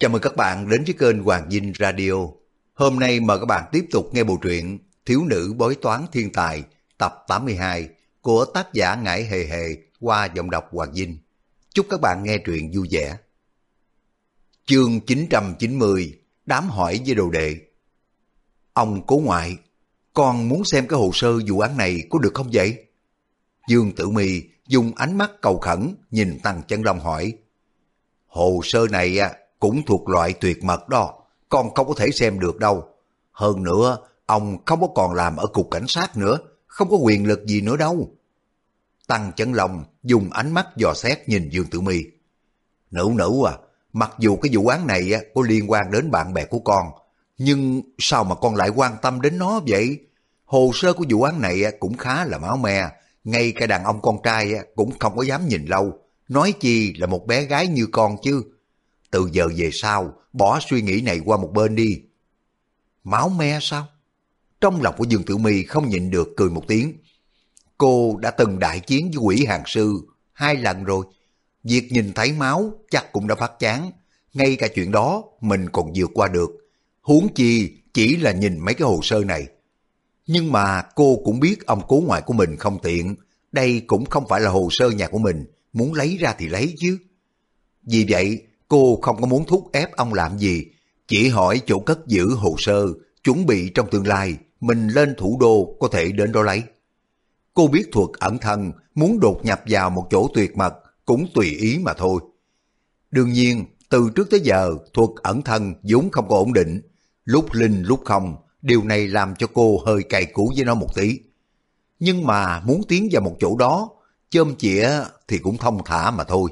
Chào mừng các bạn đến với kênh Hoàng Dinh Radio. Hôm nay mời các bạn tiếp tục nghe bộ truyện Thiếu nữ bói toán thiên tài tập 82 của tác giả Ngải Hề Hề qua giọng đọc Hoàng Dinh. Chúc các bạn nghe truyện vui vẻ. Chương 990 Đám hỏi với đồ đệ Ông cố ngoại, con muốn xem cái hồ sơ vụ án này có được không vậy? Dương Tử Mi dùng ánh mắt cầu khẩn nhìn Tăng Chân Long hỏi. Hồ sơ này à, cũng thuộc loại tuyệt mật đó, con không có thể xem được đâu. Hơn nữa, ông không có còn làm ở cục cảnh sát nữa, không có quyền lực gì nữa đâu. Tăng Chấn Long dùng ánh mắt dò xét nhìn Dương Tử Mi. Nữ nữ à, mặc dù cái vụ án này có liên quan đến bạn bè của con, nhưng sao mà con lại quan tâm đến nó vậy? Hồ sơ của vụ án này cũng khá là máu me, ngay cả đàn ông con trai cũng không có dám nhìn lâu, nói chi là một bé gái như con chứ. Từ giờ về sau, bỏ suy nghĩ này qua một bên đi. Máu me sao? Trong lòng của Dương Tử Mi không nhịn được cười một tiếng. Cô đã từng đại chiến với quỷ hàng sư hai lần rồi. Việc nhìn thấy máu chắc cũng đã phát chán. Ngay cả chuyện đó mình còn vượt qua được. Huống chi chỉ là nhìn mấy cái hồ sơ này. Nhưng mà cô cũng biết ông cố ngoại của mình không tiện. Đây cũng không phải là hồ sơ nhà của mình. Muốn lấy ra thì lấy chứ. Vì vậy cô không có muốn thúc ép ông làm gì. Chỉ hỏi chỗ cất giữ hồ sơ, chuẩn bị trong tương lai mình lên thủ đô có thể đến đó lấy. Cô biết thuật ẩn thân, muốn đột nhập vào một chỗ tuyệt mật cũng tùy ý mà thôi. Đương nhiên, từ trước tới giờ, thuật ẩn thân vốn không có ổn định. Lúc linh lúc không, điều này làm cho cô hơi cày cũ với nó một tí. Nhưng mà muốn tiến vào một chỗ đó, chôm chĩa thì cũng thông thả mà thôi.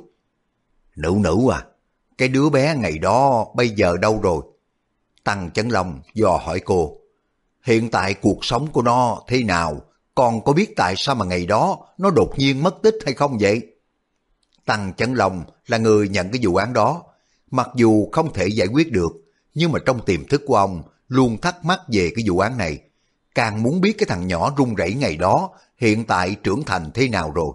Nữ nữ à, cái đứa bé ngày đó bây giờ đâu rồi? Tăng Chấn Long dò hỏi cô. Hiện tại cuộc sống của nó thế nào? Còn có biết tại sao mà ngày đó nó đột nhiên mất tích hay không vậy? Tăng Chấn Long là người nhận cái vụ án đó. Mặc dù không thể giải quyết được, nhưng mà trong tiềm thức của ông luôn thắc mắc về cái vụ án này. Càng muốn biết cái thằng nhỏ run rẩy ngày đó hiện tại trưởng thành thế nào rồi.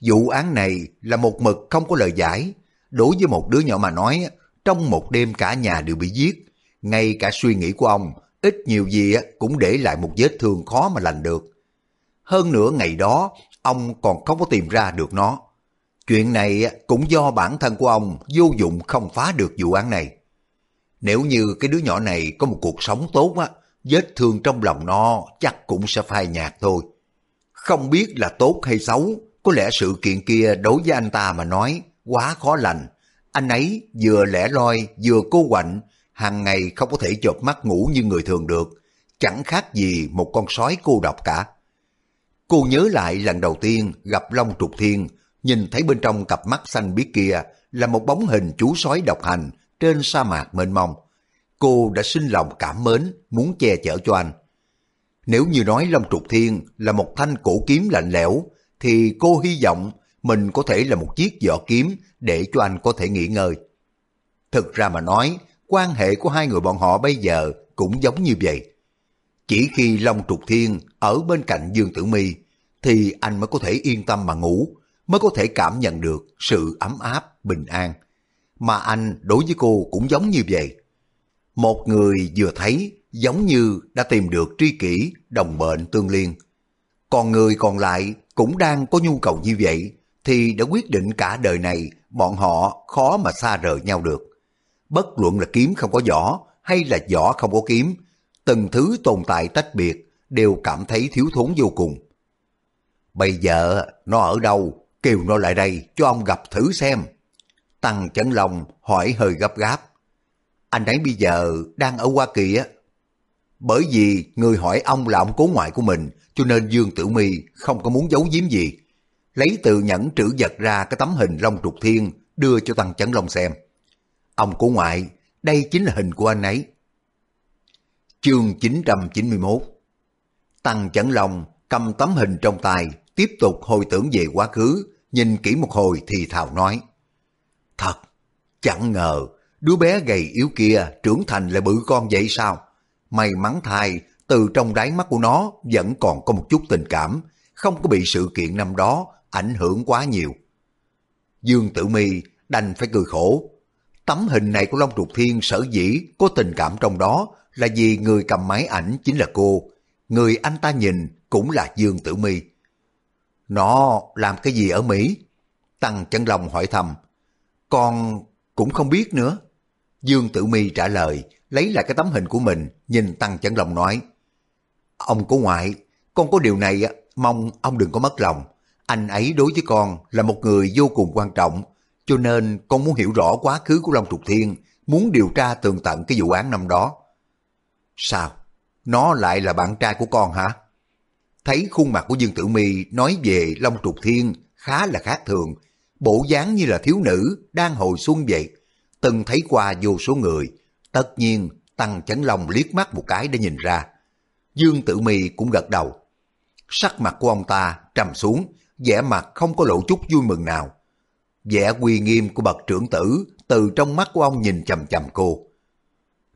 Vụ án này là một mực không có lời giải. Đối với một đứa nhỏ mà nói, trong một đêm cả nhà đều bị giết. Ngay cả suy nghĩ của ông ít nhiều gì cũng để lại một vết thương khó mà lành được. Hơn nữa ngày đó, ông còn không có tìm ra được nó. Chuyện này cũng do bản thân của ông vô dụng không phá được vụ án này. Nếu như cái đứa nhỏ này có một cuộc sống tốt á, vết thương trong lòng nó chắc cũng sẽ phai nhạt thôi. Không biết là tốt hay xấu, có lẽ sự kiện kia đối với anh ta mà nói quá khó lành. Anh ấy vừa lẻ loi vừa cô quạnh, hàng ngày không có thể chợp mắt ngủ như người thường được, chẳng khác gì một con sói cô độc cả. Cô nhớ lại lần đầu tiên gặp Long Trục Thiên, nhìn thấy bên trong cặp mắt xanh biếc kia là một bóng hình chú sói độc hành trên sa mạc mênh mông. Cô đã sinh lòng cảm mến, muốn che chở cho anh. Nếu như nói Long Trục Thiên là một thanh cổ kiếm lạnh lẽo, thì cô hy vọng mình có thể là một chiếc vỏ kiếm để cho anh có thể nghỉ ngơi. Thực ra mà nói, quan hệ của hai người bọn họ bây giờ cũng giống như vậy. Chỉ khi Long Trục Thiên ở bên cạnh Dương Tử Mi thì anh mới có thể yên tâm mà ngủ, mới có thể cảm nhận được sự ấm áp, bình an. Mà anh đối với cô cũng giống như vậy. Một người vừa thấy giống như đã tìm được tri kỷ, đồng bệnh tương liên. Còn người còn lại cũng đang có nhu cầu như vậy thì đã quyết định cả đời này bọn họ khó mà xa rời nhau được. Bất luận là kiếm không có vỏ hay là vỏ không có kiếm, từng thứ tồn tại tách biệt đều cảm thấy thiếu thốn vô cùng. Bây giờ nó ở đâu, kêu nó lại đây cho ông gặp thử xem. Tăng chấn lòng hỏi hơi gấp gáp. Anh ấy bây giờ đang ở Hoa Kỳ á. Bởi vì người hỏi ông là ông cố ngoại của mình, cho nên Dương Tử Mi không có muốn giấu giếm gì. Lấy từ nhẫn trữ vật ra cái tấm hình Long Trục Thiên đưa cho Tăng Chấn Long xem. Ông của ngoại, đây chính là hình của anh ấy. Chương 991 Tăng Chấn Long cầm tấm hình trong tay, tiếp tục hồi tưởng về quá khứ, nhìn kỹ một hồi thì thào nói. Thật, chẳng ngờ, đứa bé gầy yếu kia trưởng thành lại bự con vậy sao? May mắn thay, từ trong đáy mắt của nó vẫn còn có một chút tình cảm, không có bị sự kiện năm đó ảnh hưởng quá nhiều. Dương Tử Mi đành phải cười khổ. Tấm hình này của Long Trục Thiên sở dĩ có tình cảm trong đó là vì người cầm máy ảnh chính là cô. Người anh ta nhìn cũng là Dương Tử Mi. Nó làm cái gì ở Mỹ? Tăng chân lòng hỏi thầm. Con cũng không biết nữa. Dương Tử Mi trả lời, lấy lại cái tấm hình của mình, nhìn Tăng chân lòng nói. Ông có ngoại, con có điều này mong ông đừng có mất lòng. Anh ấy đối với con là một người vô cùng quan trọng, cho nên con muốn hiểu rõ quá khứ của Long Trục Thiên, muốn điều tra tường tận cái vụ án năm đó. Sao? Nó lại là bạn trai của con hả? Thấy khuôn mặt của Dương Tử Mi nói về Long Trục Thiên khá là khác thường, bộ dáng như là thiếu nữ đang hồi xuân vậy. Từng thấy qua vô số người, tất nhiên Tăng Chấn Long liếc mắt một cái để nhìn ra. Dương Tử Mi cũng gật đầu. Sắc mặt của ông ta trầm xuống, vẻ mặt không có lộ chút vui mừng nào. Vẻ uy nghiêm của bậc trưởng tử từ trong mắt của ông nhìn chầm chầm cô.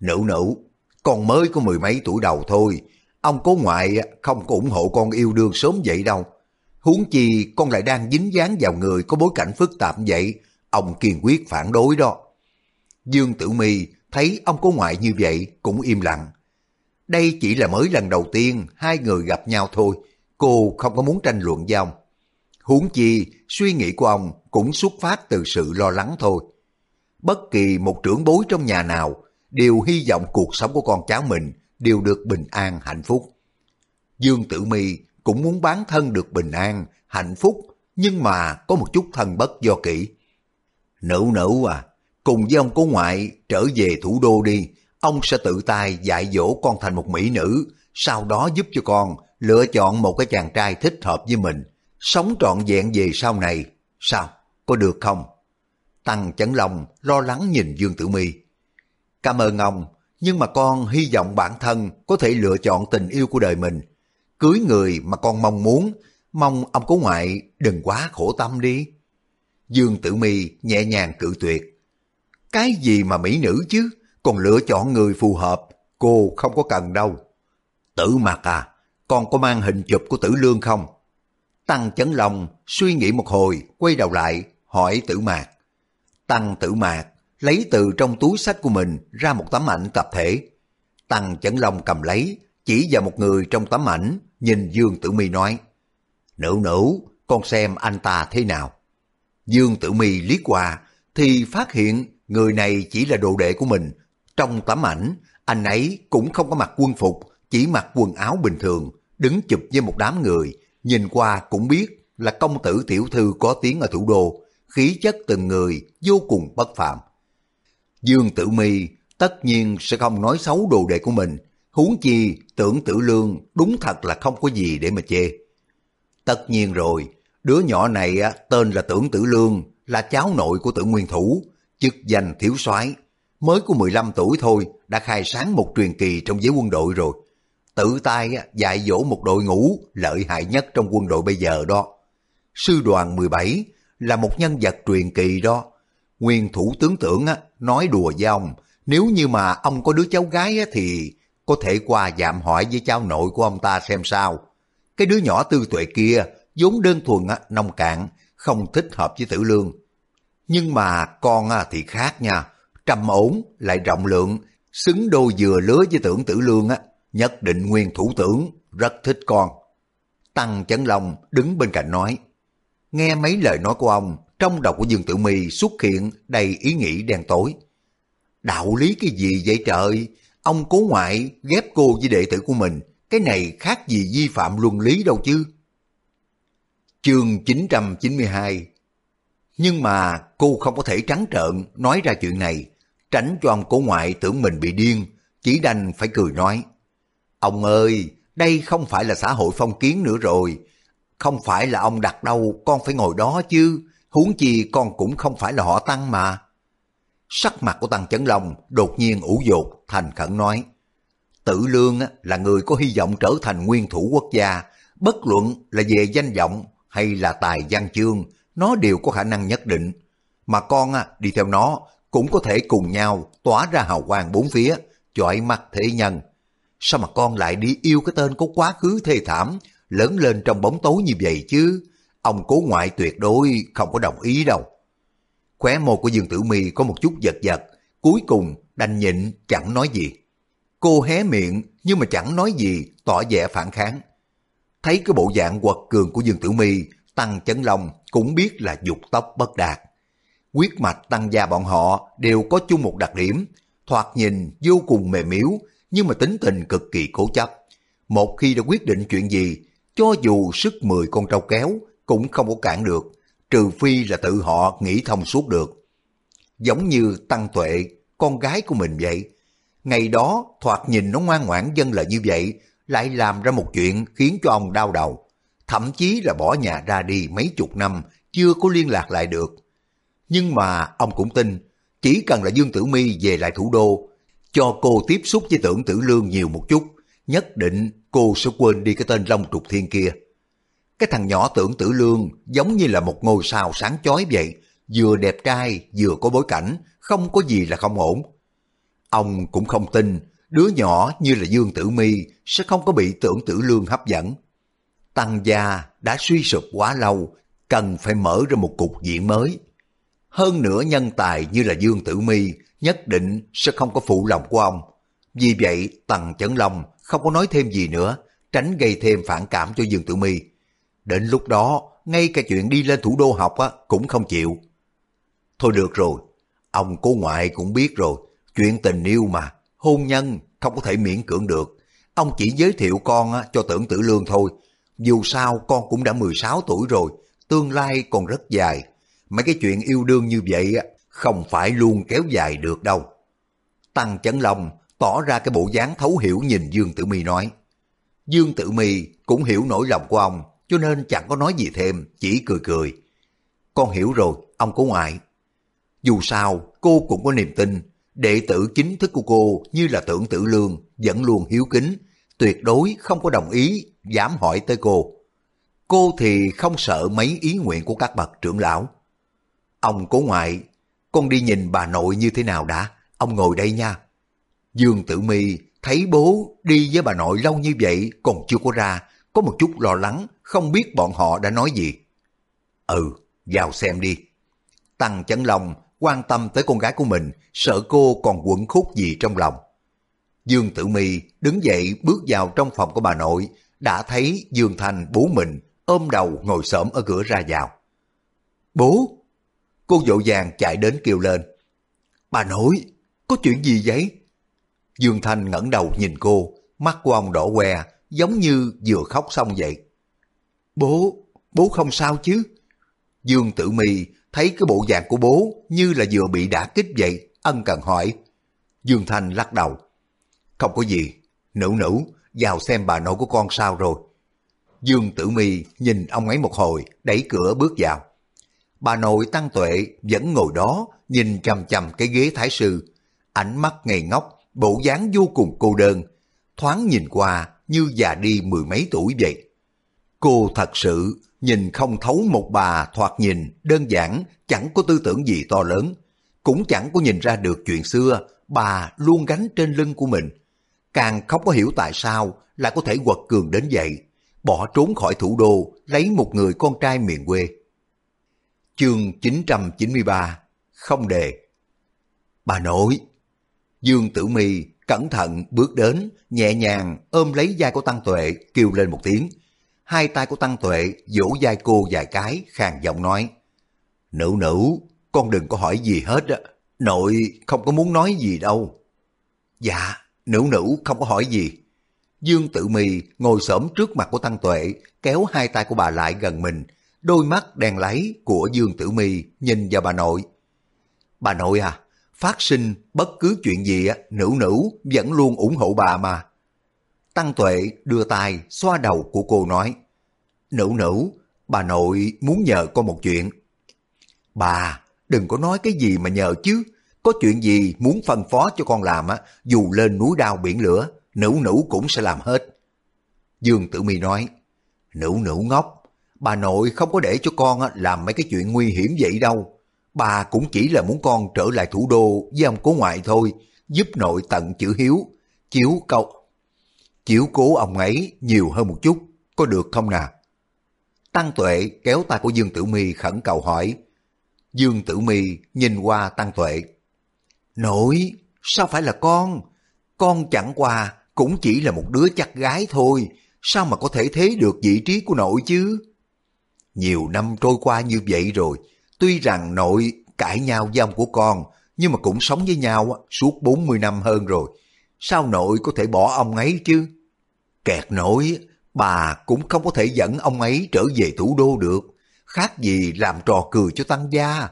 Nữ nữ, con mới có mười mấy tuổi đầu thôi, ông cố ngoại không có ủng hộ con yêu đương sớm vậy đâu. Huống chi con lại đang dính dáng vào người có bối cảnh phức tạp vậy, ông kiên quyết phản đối đó. Dương Tử Mi thấy ông cố ngoại như vậy cũng im lặng. Đây chỉ là mới lần đầu tiên hai người gặp nhau thôi, cô không có muốn tranh luận với ông. Huống chi, suy nghĩ của ông cũng xuất phát từ sự lo lắng thôi. Bất kỳ một trưởng bối trong nhà nào đều hy vọng cuộc sống của con cháu mình đều được bình an, hạnh phúc. Dương Tử Mi cũng muốn bán thân được bình an, hạnh phúc, nhưng mà có một chút thân bất do kỹ. Nữ nữ à, cùng với ông cố ngoại trở về thủ đô đi, ông sẽ tự tay dạy dỗ con thành một mỹ nữ, sau đó giúp cho con lựa chọn một cái chàng trai thích hợp với mình, sống trọn vẹn về sau này. Sao, có được không? Tăng Chấn Long lo lắng nhìn Dương Tử Mi. Cảm ơn ông, nhưng mà con hy vọng bản thân có thể lựa chọn tình yêu của đời mình. Cưới người mà con mong muốn, mong ông cố ngoại đừng quá khổ tâm đi. Dương Tử Mi nhẹ nhàng cự tuyệt. Cái gì mà mỹ nữ chứ, còn lựa chọn người phù hợp, cô không có cần đâu. Tử mặt à, con có mang hình chụp của tử lương không? Tăng chấn lòng, suy nghĩ một hồi, quay đầu lại, hỏi tử mạc. Tăng tử mạc lấy từ trong túi sách của mình ra một tấm ảnh tập thể. Tăng chấn long cầm lấy, chỉ vào một người trong tấm ảnh, nhìn Dương Tử Mi nói, Nữ nữ, con xem anh ta thế nào. Dương Tử Mi liếc qua, thì phát hiện người này chỉ là đồ đệ của mình. Trong tấm ảnh, anh ấy cũng không có mặc quân phục, chỉ mặc quần áo bình thường, đứng chụp với một đám người, nhìn qua cũng biết là công tử tiểu thư có tiếng ở thủ đô, khí chất từng người vô cùng bất phạm. Dương Tử Mi tất nhiên sẽ không nói xấu đồ đệ của mình, huống chi tưởng tử lương đúng thật là không có gì để mà chê. Tất nhiên rồi, đứa nhỏ này tên là tưởng tử lương, là cháu nội của tử nguyên thủ, chức danh thiếu soái mới có 15 tuổi thôi đã khai sáng một truyền kỳ trong giới quân đội rồi. Tự tay dạy dỗ một đội ngũ lợi hại nhất trong quân đội bây giờ đó. Sư đoàn 17 là một nhân vật truyền kỳ đó. Nguyên thủ tướng tưởng nói đùa với ông, nếu như mà ông có đứa cháu gái thì có thể qua dạm hỏi với cháu nội của ông ta xem sao. Cái đứa nhỏ tư tuệ kia vốn đơn thuần nông cạn, không thích hợp với tử lương. Nhưng mà con thì khác nha, trầm ổn lại rộng lượng, xứng đôi vừa lứa với tưởng tử lương á, nhất định nguyên thủ tưởng rất thích con. Tăng Chấn Long đứng bên cạnh nói, nghe mấy lời nói của ông, trong đầu của Dương Tử Mi xuất hiện đầy ý nghĩ đen tối. Đạo lý cái gì vậy trời? Ông cố ngoại ghép cô với đệ tử của mình, cái này khác gì vi phạm luân lý đâu chứ. Chương 992 Nhưng mà cô không có thể trắng trợn nói ra chuyện này, tránh cho ông cố ngoại tưởng mình bị điên, chỉ đành phải cười nói. Ông ơi, đây không phải là xã hội phong kiến nữa rồi, không phải là ông đặt đâu con phải ngồi đó chứ, huống chi con cũng không phải là họ Tăng mà. Sắc mặt của Tăng Chấn Long đột nhiên ủ dột, thành khẩn nói. Tử Lương là người có hy vọng trở thành nguyên thủ quốc gia, bất luận là về danh vọng hay là tài văn chương, nó đều có khả năng nhất định. Mà con đi theo nó cũng có thể cùng nhau tỏa ra hào quang bốn phía, chọi mắt thế nhân. Sao mà con lại đi yêu cái tên có quá khứ thê thảm, lớn lên trong bóng tối như vậy chứ? Ông cố ngoại tuyệt đối không có đồng ý đâu. Khóe môi của Dương Tử Mi có một chút giật giật, cuối cùng đành nhịn chẳng nói gì. Cô hé miệng nhưng mà chẳng nói gì, tỏ vẻ phản kháng. Thấy cái bộ dạng quật cường của Dương Tử Mi, Tăng Chấn Long cũng biết là dục tóc bất đạt. Quyết mạch tăng gia bọn họ đều có chung một đặc điểm, thoạt nhìn vô cùng mềm yếu, nhưng mà tính tình cực kỳ cố chấp. Một khi đã quyết định chuyện gì, cho dù sức mười con trâu kéo cũng không có cản được, trừ phi là tự họ nghĩ thông suốt được. Giống như Tăng Tuệ, con gái của mình vậy. Ngày đó thoạt nhìn nó ngoan ngoãn dân là như vậy, lại làm ra một chuyện khiến cho ông đau đầu. Thậm chí là bỏ nhà ra đi mấy chục năm, chưa có liên lạc lại được. Nhưng mà ông cũng tin, chỉ cần là Dương Tử Mi về lại thủ đô, cho cô tiếp xúc với tưởng tử lương nhiều một chút, nhất định cô sẽ quên đi cái tên Long Trục Thiên kia. Cái thằng nhỏ tưởng tử lương giống như là một ngôi sao sáng chói vậy, vừa đẹp trai vừa có bối cảnh, không có gì là không ổn. Ông cũng không tin đứa nhỏ như là Dương Tử Mi sẽ không có bị tưởng tử lương hấp dẫn. Tăng gia đã suy sụp quá lâu, cần phải mở ra một cục diện mới. Hơn nữa nhân tài như là Dương Tử Mi nhất định sẽ không có phụ lòng của ông. Vì vậy Tần Chấn Long không có nói thêm gì nữa, tránh gây thêm phản cảm cho Dương Tử Mi. Đến lúc đó, ngay cả chuyện đi lên thủ đô học á, cũng không chịu. Thôi được rồi, ông cô ngoại cũng biết rồi, chuyện tình yêu mà, hôn nhân không có thể miễn cưỡng được. Ông chỉ giới thiệu con á, cho tưởng tử lương thôi. Dù sao con cũng đã 16 tuổi rồi, tương lai còn rất dài. Mấy cái chuyện yêu đương như vậy á, không phải luôn kéo dài được đâu. Tăng Chấn Long tỏ ra cái bộ dáng thấu hiểu nhìn Dương Tử Mi nói. Dương Tử Mi cũng hiểu nỗi lòng của ông, cho nên chẳng có nói gì thêm, chỉ cười cười. Con hiểu rồi, ông cố ngoại. Dù sao, cô cũng có niềm tin, đệ tử chính thức của cô như là tưởng tử lương, vẫn luôn hiếu kính, tuyệt đối không có đồng ý, dám hỏi tới cô. Cô thì không sợ mấy ý nguyện của các bậc trưởng lão. Ông cố ngoại, con đi nhìn bà nội như thế nào đã, ông ngồi đây nha. Dương Tử Mi thấy bố đi với bà nội lâu như vậy còn chưa có ra, có một chút lo lắng, không biết bọn họ đã nói gì. Ừ, vào xem đi. Tăng Chấn lòng quan tâm tới con gái của mình, sợ cô còn quẩn khúc gì trong lòng. Dương Tử Mi đứng dậy bước vào trong phòng của bà nội, đã thấy Dương Thành bố mình ôm đầu ngồi xổm ở cửa ra vào. Bố! Cô vội vàng chạy đến kêu lên. Bà nội, có chuyện gì vậy? Dương Thanh ngẩng đầu nhìn cô, mắt của ông đỏ que, giống như vừa khóc xong vậy. Bố, bố không sao chứ? Dương Tử Mi thấy cái bộ dạng của bố như là vừa bị đả kích vậy, ân cần hỏi. Dương Thanh lắc đầu. Không có gì, nữ nữ, vào xem bà nội của con sao rồi. Dương Tử Mi nhìn ông ấy một hồi, đẩy cửa bước vào. Bà nội Tăng Tuệ vẫn ngồi đó, nhìn chằm chằm cái ghế thái sư. Ánh mắt ngây ngốc, bộ dáng vô cùng cô đơn. Thoáng nhìn qua như già đi mười mấy tuổi vậy. Cô thật sự nhìn không thấu một bà thoạt nhìn đơn giản, chẳng có tư tưởng gì to lớn. Cũng chẳng có nhìn ra được chuyện xưa, bà luôn gánh trên lưng của mình. Càng không có hiểu tại sao lại có thể quật cường đến vậy, bỏ trốn khỏi thủ đô, lấy một người con trai miền quê. Chương 993 Không đề Bà nội Dương Tử Mi cẩn thận bước đến, nhẹ nhàng ôm lấy vai của Tăng Tuệ, kêu lên một tiếng. Hai tay của Tăng Tuệ vỗ vai cô vài cái, khàn giọng nói. Nữ nữ, con đừng có hỏi gì hết á. Nội không có muốn nói gì đâu. Dạ, nữ nữ không có hỏi gì. Dương Tử Mi ngồi xổm trước mặt của Tăng Tuệ, kéo hai tay của bà lại gần mình, đôi mắt đèn láy của Dương Tử Mi nhìn vào bà nội. Bà nội à, phát sinh bất cứ chuyện gì á, nữ nữ vẫn luôn ủng hộ bà mà. Tăng Tuệ đưa tay xoa đầu của cô nói, Nữ nữ, bà nội muốn nhờ con một chuyện. Bà, đừng có nói cái gì mà nhờ chứ, có chuyện gì muốn phân phó cho con làm á, dù lên núi đao biển lửa, nữ nữ cũng sẽ làm hết. Dương Tử Mi nói, nữ nữ ngốc, bà nội không có để cho con làm mấy cái chuyện nguy hiểm vậy đâu bà cũng chỉ là muốn con trở lại thủ đô với ông cố ngoại thôi, giúp nội tận chữ hiếu, chiếu cậu, chiếu cố ông ấy nhiều hơn một chút, có được không nào? Tăng Tuệ kéo tay của Dương Tử Mi khẩn cầu hỏi. Dương Tử Mi nhìn qua Tăng Tuệ. Nội, sao phải là con? Con chẳng qua cũng chỉ là một đứa chắc gái thôi, sao mà có thể thế được vị trí của nội chứ? Nhiều năm trôi qua như vậy rồi, tuy rằng nội cãi nhau với ông của con, nhưng mà cũng sống với nhau suốt 40 năm hơn rồi. Sao nội có thể bỏ ông ấy chứ? Kẹt nội, bà cũng không có thể dẫn ông ấy trở về thủ đô được. Khác gì làm trò cười cho tăng gia.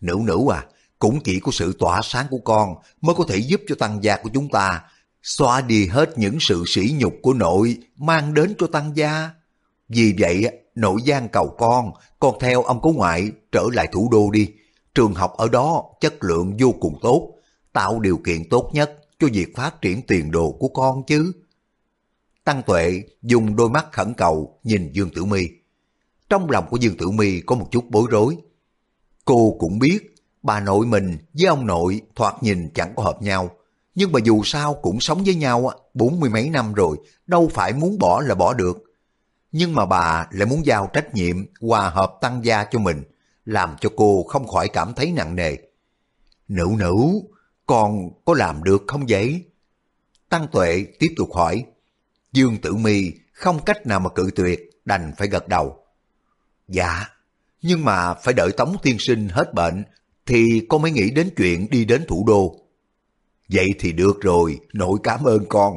Nữ nữ à, cũng chỉ có sự tỏa sáng của con mới có thể giúp cho tăng gia của chúng ta xóa đi hết những sự sỉ nhục của nội mang đến cho tăng gia. Vì vậy, nội gian cầu con, con theo ông cố ngoại trở lại thủ đô đi. Trường học ở đó chất lượng vô cùng tốt, tạo điều kiện tốt nhất cho việc phát triển tiền đồ của con chứ. Tăng Tuệ dùng đôi mắt khẩn cầu nhìn Dương Tử Mi. Trong lòng của Dương Tử Mi có một chút bối rối. Cô cũng biết bà nội mình với ông nội thoạt nhìn chẳng có hợp nhau, nhưng mà dù sao cũng sống với nhau bốn mươi mấy năm rồi, đâu phải muốn bỏ là bỏ được. Nhưng mà bà lại muốn giao trách nhiệm hòa hợp tăng gia cho mình, làm cho cô không khỏi cảm thấy nặng nề. Nữ nữ, con có làm được không vậy? Tăng Tuệ tiếp tục hỏi. Dương Tử Mi không cách nào mà cự tuyệt, đành phải gật đầu. Dạ, nhưng mà phải đợi Tống Tiên Sinh hết bệnh thì con mới nghĩ đến chuyện đi đến thủ đô. Vậy thì được rồi, nội cảm ơn con.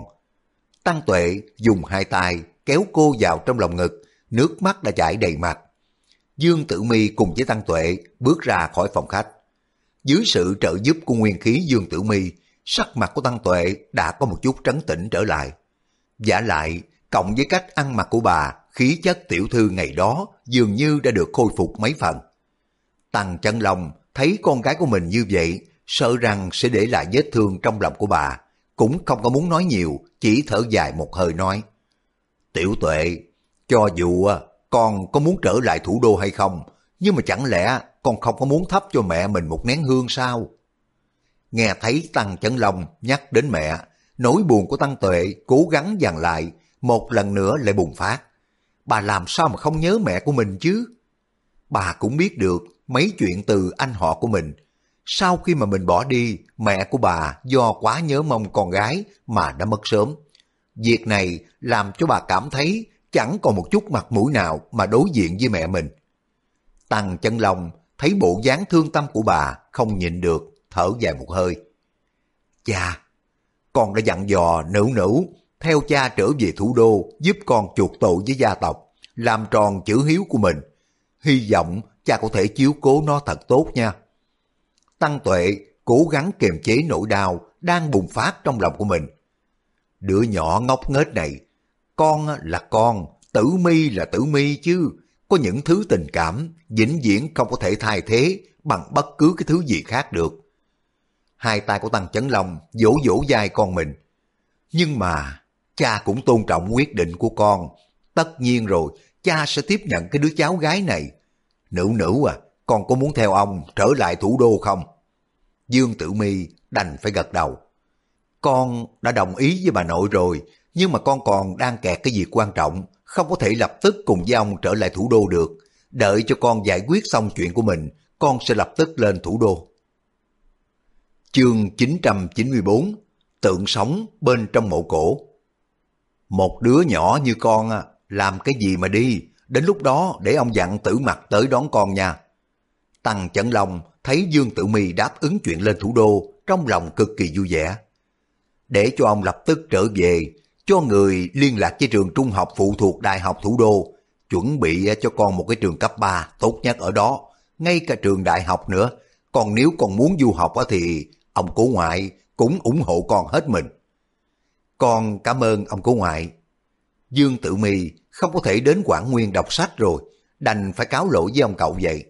Tăng Tuệ dùng hai tay kéo cô vào trong lòng ngực, nước mắt đã chảy đầy mặt. Dương Tử Mi cùng với Tăng Tuệ bước ra khỏi phòng khách. Dưới sự trợ giúp của nguyên khí Dương Tử Mi, sắc mặt của Tăng Tuệ đã có một chút trấn tĩnh trở lại. Giả lại, cộng với cách ăn mặc của bà, khí chất tiểu thư ngày đó dường như đã được khôi phục mấy phần. Tăng chân lòng thấy con gái của mình như vậy, sợ rằng sẽ để lại vết thương trong lòng của bà, cũng không có muốn nói nhiều, chỉ thở dài một hơi nói. Tiểu tuệ, cho dù à, con có muốn trở lại thủ đô hay không, nhưng mà chẳng lẽ con không có muốn thắp cho mẹ mình một nén hương sao? Nghe thấy Tăng Chấn Long nhắc đến mẹ, nỗi buồn của Tăng Tuệ cố gắng dằn lại, một lần nữa lại bùng phát. Bà làm sao mà không nhớ mẹ của mình chứ? Bà cũng biết được mấy chuyện từ anh họ của mình. Sau khi mà mình bỏ đi, mẹ của bà do quá nhớ mong con gái mà đã mất sớm. Việc này làm cho bà cảm thấy chẳng còn một chút mặt mũi nào mà đối diện với mẹ mình. Tăng chân lòng thấy bộ dáng thương tâm của bà không nhịn được, thở dài một hơi. Cha, con đã dặn dò nữ nữ theo cha trở về thủ đô giúp con chuộc tội với gia tộc, làm tròn chữ hiếu của mình. Hy vọng cha có thể chiếu cố nó thật tốt nha. Tăng Tuệ cố gắng kiềm chế nỗi đau đang bùng phát trong lòng của mình. Đứa nhỏ ngốc nghếch này, con là con, tử mi là tử mi chứ, có những thứ tình cảm vĩnh viễn không có thể thay thế bằng bất cứ cái thứ gì khác được. Hai tay của Tăng Chấn Long vỗ vỗ vai con mình. Nhưng mà cha cũng tôn trọng quyết định của con. Tất nhiên rồi, cha sẽ tiếp nhận cái đứa cháu gái này. Nữ nữ à, con có muốn theo ông trở lại thủ đô không? Dương Tử Mi đành phải gật đầu. Con đã đồng ý với bà nội rồi, nhưng mà con còn đang kẹt cái việc quan trọng, không có thể lập tức cùng với ông trở lại thủ đô được. Đợi cho con giải quyết xong chuyện của mình, con sẽ lập tức lên thủ đô. Chương 994 Tượng sống bên trong mộ cổ Một đứa nhỏ như con làm cái gì mà đi, đến lúc đó để ông dặn tử mặt tới đón con nha. Tăng Chẩn lòng thấy Dương Tử Mi đáp ứng chuyện lên thủ đô, trong lòng cực kỳ vui vẻ. Để cho ông lập tức trở về, cho người liên lạc với trường trung học phụ thuộc Đại học Thủ đô, chuẩn bị ờ, cho con một cái trường cấp 3 tốt nhất ở đó, ngay cả trường đại học nữa. Còn nếu con muốn du học thì ông cố ngoại cũng ủng hộ con hết mình. Con cảm ơn ông cố ngoại. Dương Tử Mì không có thể đến Quảng Nguyên đọc sách rồi, đành phải cáo lỗi với ông cậu vậy.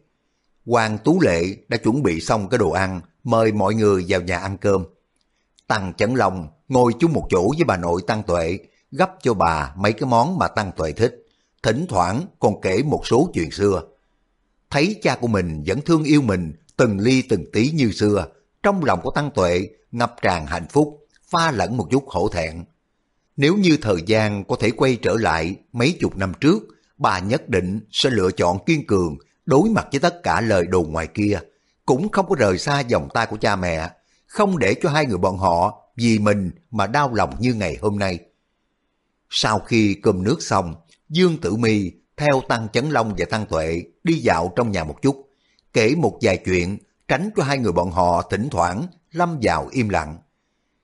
Hoàng Tú Lệ đã chuẩn bị xong cái đồ ăn, mời mọi người vào nhà ăn cơm. Tăng Chấn Long ngồi chung một chỗ với bà nội Tăng Tuệ, gấp cho bà mấy cái món mà Tăng Tuệ thích, thỉnh thoảng còn kể một số chuyện xưa. Thấy cha của mình vẫn thương yêu mình từng ly từng tí như xưa, trong lòng của Tăng Tuệ ngập tràn hạnh phúc, pha lẫn một chút hổ thẹn. Nếu như thời gian có thể quay trở lại mấy chục năm trước, bà nhất định sẽ lựa chọn kiên cường, đối mặt với tất cả lời đồn ngoài kia, cũng không có rời xa vòng tay của cha mẹ, không để cho hai người bọn họ vì mình mà đau lòng như ngày hôm nay. Sau khi cơm nước xong, Dương Tử Mi theo Tăng Chấn Long và Tăng Tuệ đi dạo trong nhà một chút, kể một vài chuyện tránh cho hai người bọn họ thỉnh thoảng lâm vào im lặng.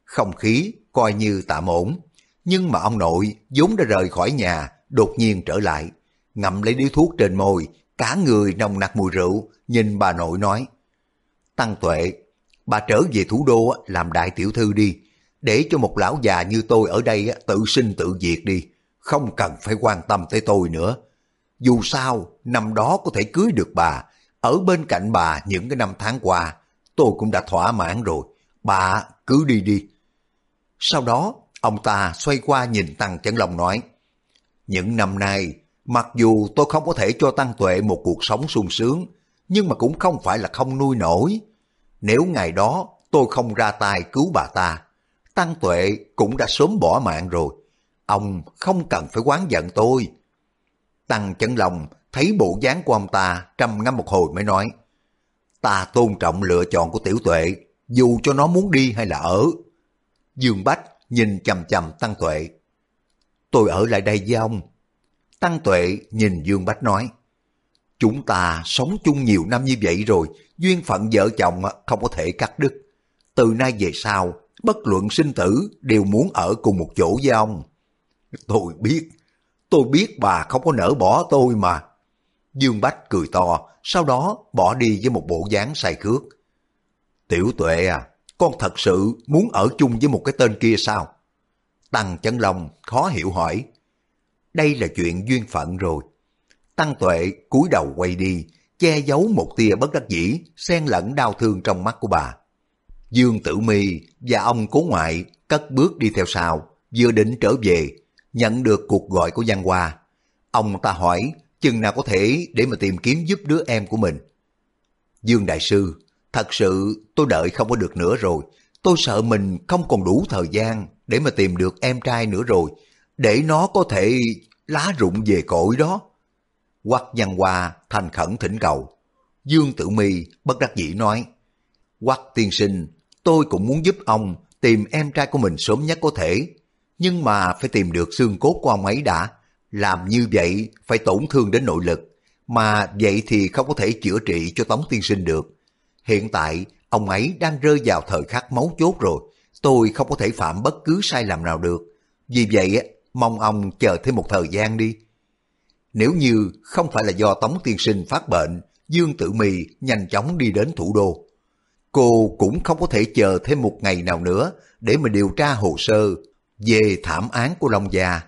Không khí coi như tạm ổn, nhưng mà ông nội vốn đã rời khỏi nhà, đột nhiên trở lại, ngậm lấy điếu thuốc trên môi, cả người nồng nặc mùi rượu, nhìn bà nội nói. Tăng Tuệ, bà trở về thủ đô làm đại tiểu thư đi, để cho một lão già như tôi ở đây tự sinh tự diệt đi, không cần phải quan tâm tới tôi nữa. Dù sao, năm đó có thể cưới được bà, ở bên cạnh bà những cái năm tháng qua, tôi cũng đã thỏa mãn rồi, bà cứ đi đi. Sau đó, ông ta xoay qua nhìn Tăng Chấn Long nói, những năm nay, mặc dù tôi không có thể cho Tăng Tuệ một cuộc sống sung sướng, nhưng mà cũng không phải là không nuôi nổi. Nếu ngày đó tôi không ra tay cứu bà ta, Tăng Tuệ cũng đã sớm bỏ mạng rồi. Ông không cần phải quán giận tôi. Tăng Chấn Long thấy bộ dáng của ông ta trầm ngâm một hồi mới nói, ta tôn trọng lựa chọn của tiểu tuệ, dù cho nó muốn đi hay là ở. Dương Bách nhìn chầm chầm Tăng Tuệ. Tôi ở lại đây với ông. Tăng Tuệ nhìn Dương Bách nói, chúng ta sống chung nhiều năm như vậy rồi, duyên phận vợ chồng không có thể cắt đứt. Từ nay về sau, bất luận sinh tử đều muốn ở cùng một chỗ với ông. Tôi biết, tôi biết bà không có nỡ bỏ tôi mà. Dương Bách cười to, sau đó bỏ đi với một bộ dáng say khước. Tiểu tuệ à, con thật sự muốn ở chung với một cái tên kia sao? Tăng Chấn Long khó hiểu hỏi. Đây là chuyện duyên phận rồi. Tăng Tuệ cúi đầu quay đi, che giấu một tia bất đắc dĩ, xen lẫn đau thương trong mắt của bà. Dương Tử Mi và ông cố ngoại cất bước đi theo sau, vừa định trở về, nhận được cuộc gọi của Giang Hoa. Ông ta hỏi chừng nào có thể để mà tìm kiếm giúp đứa em của mình. Dương Đại Sư, thật sự tôi đợi không có được nữa rồi. Tôi sợ mình không còn đủ thời gian để mà tìm được em trai nữa rồi, để nó có thể lá rụng về cội đó. Quách văn hoa thành khẩn thỉnh cầu. Dương Tử Mi bất đắc dĩ nói, Quách tiên sinh, tôi cũng muốn giúp ông tìm em trai của mình sớm nhất có thể, nhưng mà phải tìm được xương cốt của ông ấy đã. Làm như vậy phải tổn thương đến nội lực, mà vậy thì không có thể chữa trị cho Tống Tiên Sinh được. Hiện tại, ông ấy đang rơi vào thời khắc máu chốt rồi, tôi không có thể phạm bất cứ sai lầm nào được. Vì vậy, mong ông chờ thêm một thời gian đi. Nếu như không phải là do Tống Tiên Sinh phát bệnh, Dương Tử Mì nhanh chóng đi đến thủ đô. Cô cũng không có thể chờ thêm một ngày nào nữa để mà điều tra hồ sơ về thảm án của Long Gia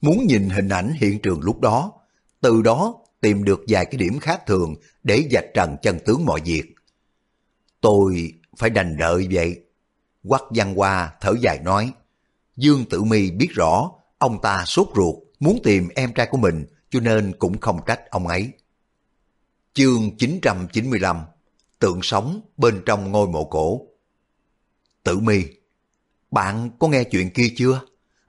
muốn nhìn hình ảnh hiện trường lúc đó, từ đó tìm được vài cái điểm khác thường để dạch trần chân tướng mọi việc. Tôi phải đành đợi vậy. Quắc văn hoa thở dài nói, Dương Tử Mi biết rõ ông ta sốt ruột muốn tìm em trai của mình cho nên cũng không trách ông ấy. Chương 995 Tượng sống bên trong ngôi mộ cổ Tử mi Bạn có nghe chuyện kia chưa?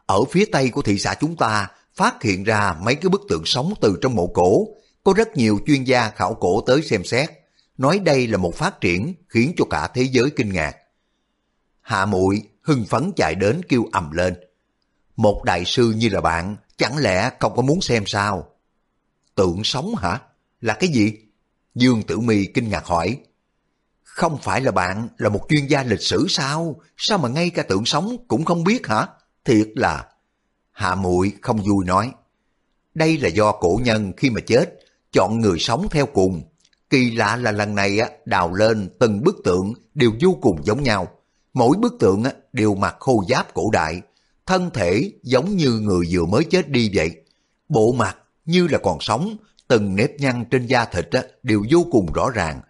ở phía tây của thị xã chúng ta phát hiện ra mấy cái bức tượng sống từ trong mộ cổ. Có rất nhiều chuyên gia khảo cổ tới xem xét, nói đây là một phát triển khiến cho cả thế giới kinh ngạc. Hạ muội hưng phấn chạy đến kêu ầm lên. Một đại sư như là bạn, chẳng lẽ không có muốn xem sao? Tượng sống hả? Là cái gì? Dương Tử Mi kinh ngạc hỏi. Không phải là bạn là một chuyên gia lịch sử sao? Sao mà ngay cả tượng sống cũng không biết hả? Thiệt là... Hạ muội không vui nói. Đây là do cổ nhân khi mà chết, chọn người sống theo cùng. Kỳ lạ là lần này đào lên từng bức tượng đều vô cùng giống nhau. Mỗi bức tượng đều mặc khô giáp cổ đại, thân thể giống như người vừa mới chết đi vậy. Bộ mặt như là còn sống, từng nếp nhăn trên da thịt á, đều vô cùng rõ ràng,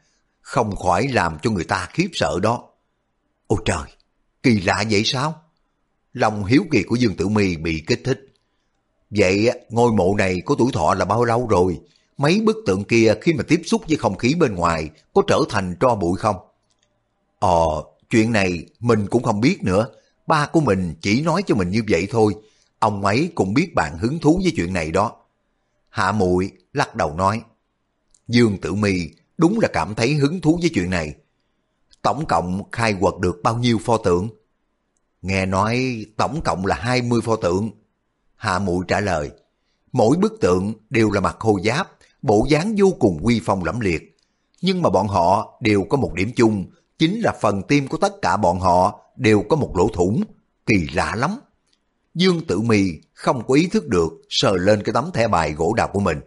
không khỏi làm cho người ta khiếp sợ đó. Ôi trời, kỳ lạ vậy sao? lòng hiếu kỳ của Dương Tử Mi bị kích thích. Vậy ngôi mộ này có tuổi thọ là bao lâu rồi? Mấy bức tượng kia khi mà tiếp xúc với không khí bên ngoài có trở thành tro bụi không? Ờ, chuyện này mình cũng không biết nữa. Ba của mình chỉ nói cho mình như vậy thôi. Ông ấy cũng biết bạn hứng thú với chuyện này đó. Hạ muội lắc đầu nói. Dương Tử Mi đúng là cảm thấy hứng thú với chuyện này. Tổng cộng khai quật được bao nhiêu pho tượng? Nghe nói tổng cộng là 20 pho tượng. Hạ Mụi trả lời, mỗi bức tượng đều là mặt khô giáp, bộ dáng vô cùng uy phong lẫm liệt. Nhưng mà bọn họ đều có một điểm chung, chính là phần tim của tất cả bọn họ đều có một lỗ thủng, kỳ lạ lắm. Dương Tử Mi không có ý thức được sờ lên cái tấm thẻ bài gỗ đào của mình.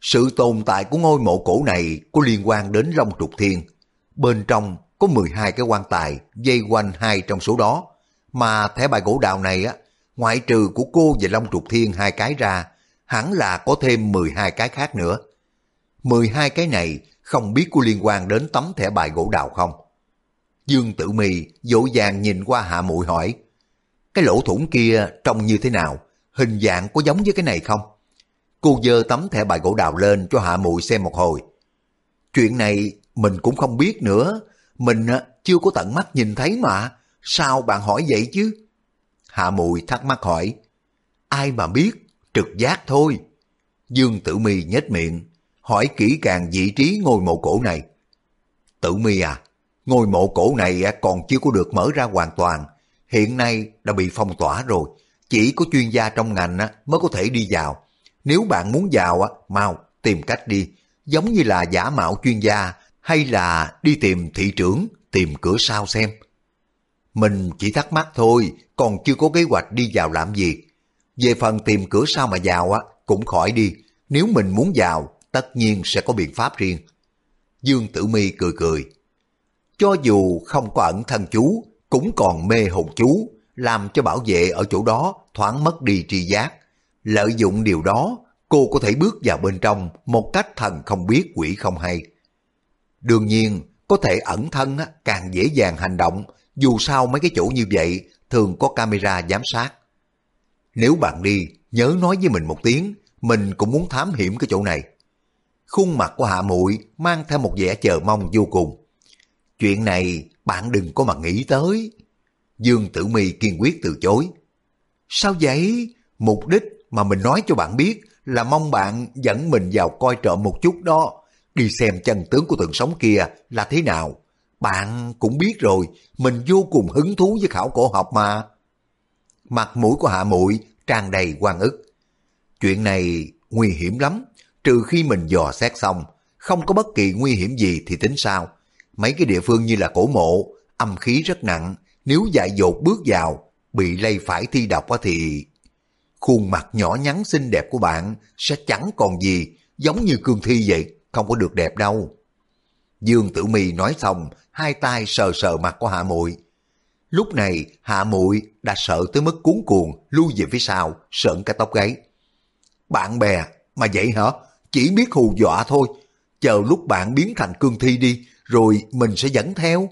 Sự tồn tại của ngôi mộ cổ này có liên quan đến Long Trục Thiên. Bên trong có 12 cái quan tài dây quanh hai trong số đó. Mà thẻ bài gỗ đào này á, ngoại trừ của cô và Long Trục Thiên hai cái ra, hẳn là có thêm 12 cái khác nữa. 12 cái này không biết có liên quan đến tấm thẻ bài gỗ đào không? Dương Tử Mì dỗ dàng nhìn qua hạ mũi hỏi, cái lỗ thủng kia trông như thế nào? Hình dạng có giống với cái này không? Cô dơ tấm thẻ bài gỗ đào lên cho hạ mùi xem một hồi. Chuyện này mình cũng không biết nữa. Mình à, chưa có tận mắt nhìn thấy mà. Sao bạn hỏi vậy chứ? Hạ mùi thắc mắc hỏi. Ai mà biết, trực giác thôi. Dương Tử Mi nhếch miệng, hỏi kỹ càng vị trí ngôi mộ cổ này. Tử Mi à, ngôi mộ cổ này à, còn chưa có được mở ra hoàn toàn, hiện nay đã bị phong tỏa rồi, chỉ có chuyên gia trong ngành mới có thể đi vào. Nếu bạn muốn vào, mau tìm cách đi, giống như là giả mạo chuyên gia hay là đi tìm thị trưởng, tìm cửa sau xem. Mình chỉ thắc mắc thôi, còn chưa có kế hoạch đi vào làm gì. Về phần tìm cửa sau mà vào á, cũng khỏi đi. Nếu mình muốn vào, tất nhiên sẽ có biện pháp riêng. Dương Tử Mi cười cười. Cho dù không có ẩn thân chú, cũng còn mê hồn chú, làm cho bảo vệ ở chỗ đó thoáng mất đi tri giác. Lợi dụng điều đó, cô có thể bước vào bên trong một cách thần không biết quỷ không hay. Đương nhiên, có thể ẩn thân càng dễ dàng hành động, dù sao mấy cái chỗ như vậy thường có camera giám sát. Nếu bạn đi, nhớ nói với mình một tiếng, mình cũng muốn thám hiểm cái chỗ này. Khuôn mặt của Hạ Muội mang theo một vẻ chờ mong vô cùng. Chuyện này bạn đừng có mà nghĩ tới. Dương Tử Mi kiên quyết từ chối. Sao vậy? Mục đích mà mình nói cho bạn biết là mong bạn dẫn mình vào coi trộm một chút đó, đi xem chân tướng của tượng sống kia là thế nào. Bạn cũng biết rồi, mình vô cùng hứng thú với khảo cổ học mà. Mặt mũi của hạ muội tràn đầy quan ức. Chuyện này nguy hiểm lắm, trừ khi mình dò xét xong, không có bất kỳ nguy hiểm gì thì tính sao. Mấy cái địa phương như là cổ mộ, âm khí rất nặng, nếu dại dột bước vào, bị lây phải thi độc thì... Khuôn mặt nhỏ nhắn xinh đẹp của bạn sẽ chẳng còn gì, giống như cương thi vậy, không có được đẹp đâu. Dương Tử Mi nói xong, hai tay sờ sờ mặt của Hạ Muội. Lúc này, Hạ Muội đã sợ tới mức cuốn cuồng, lui về phía sau, sợn cái tóc gáy. Bạn bè, mà vậy hả? Chỉ biết hù dọa thôi. Chờ lúc bạn biến thành cương thi đi, rồi mình sẽ dẫn theo.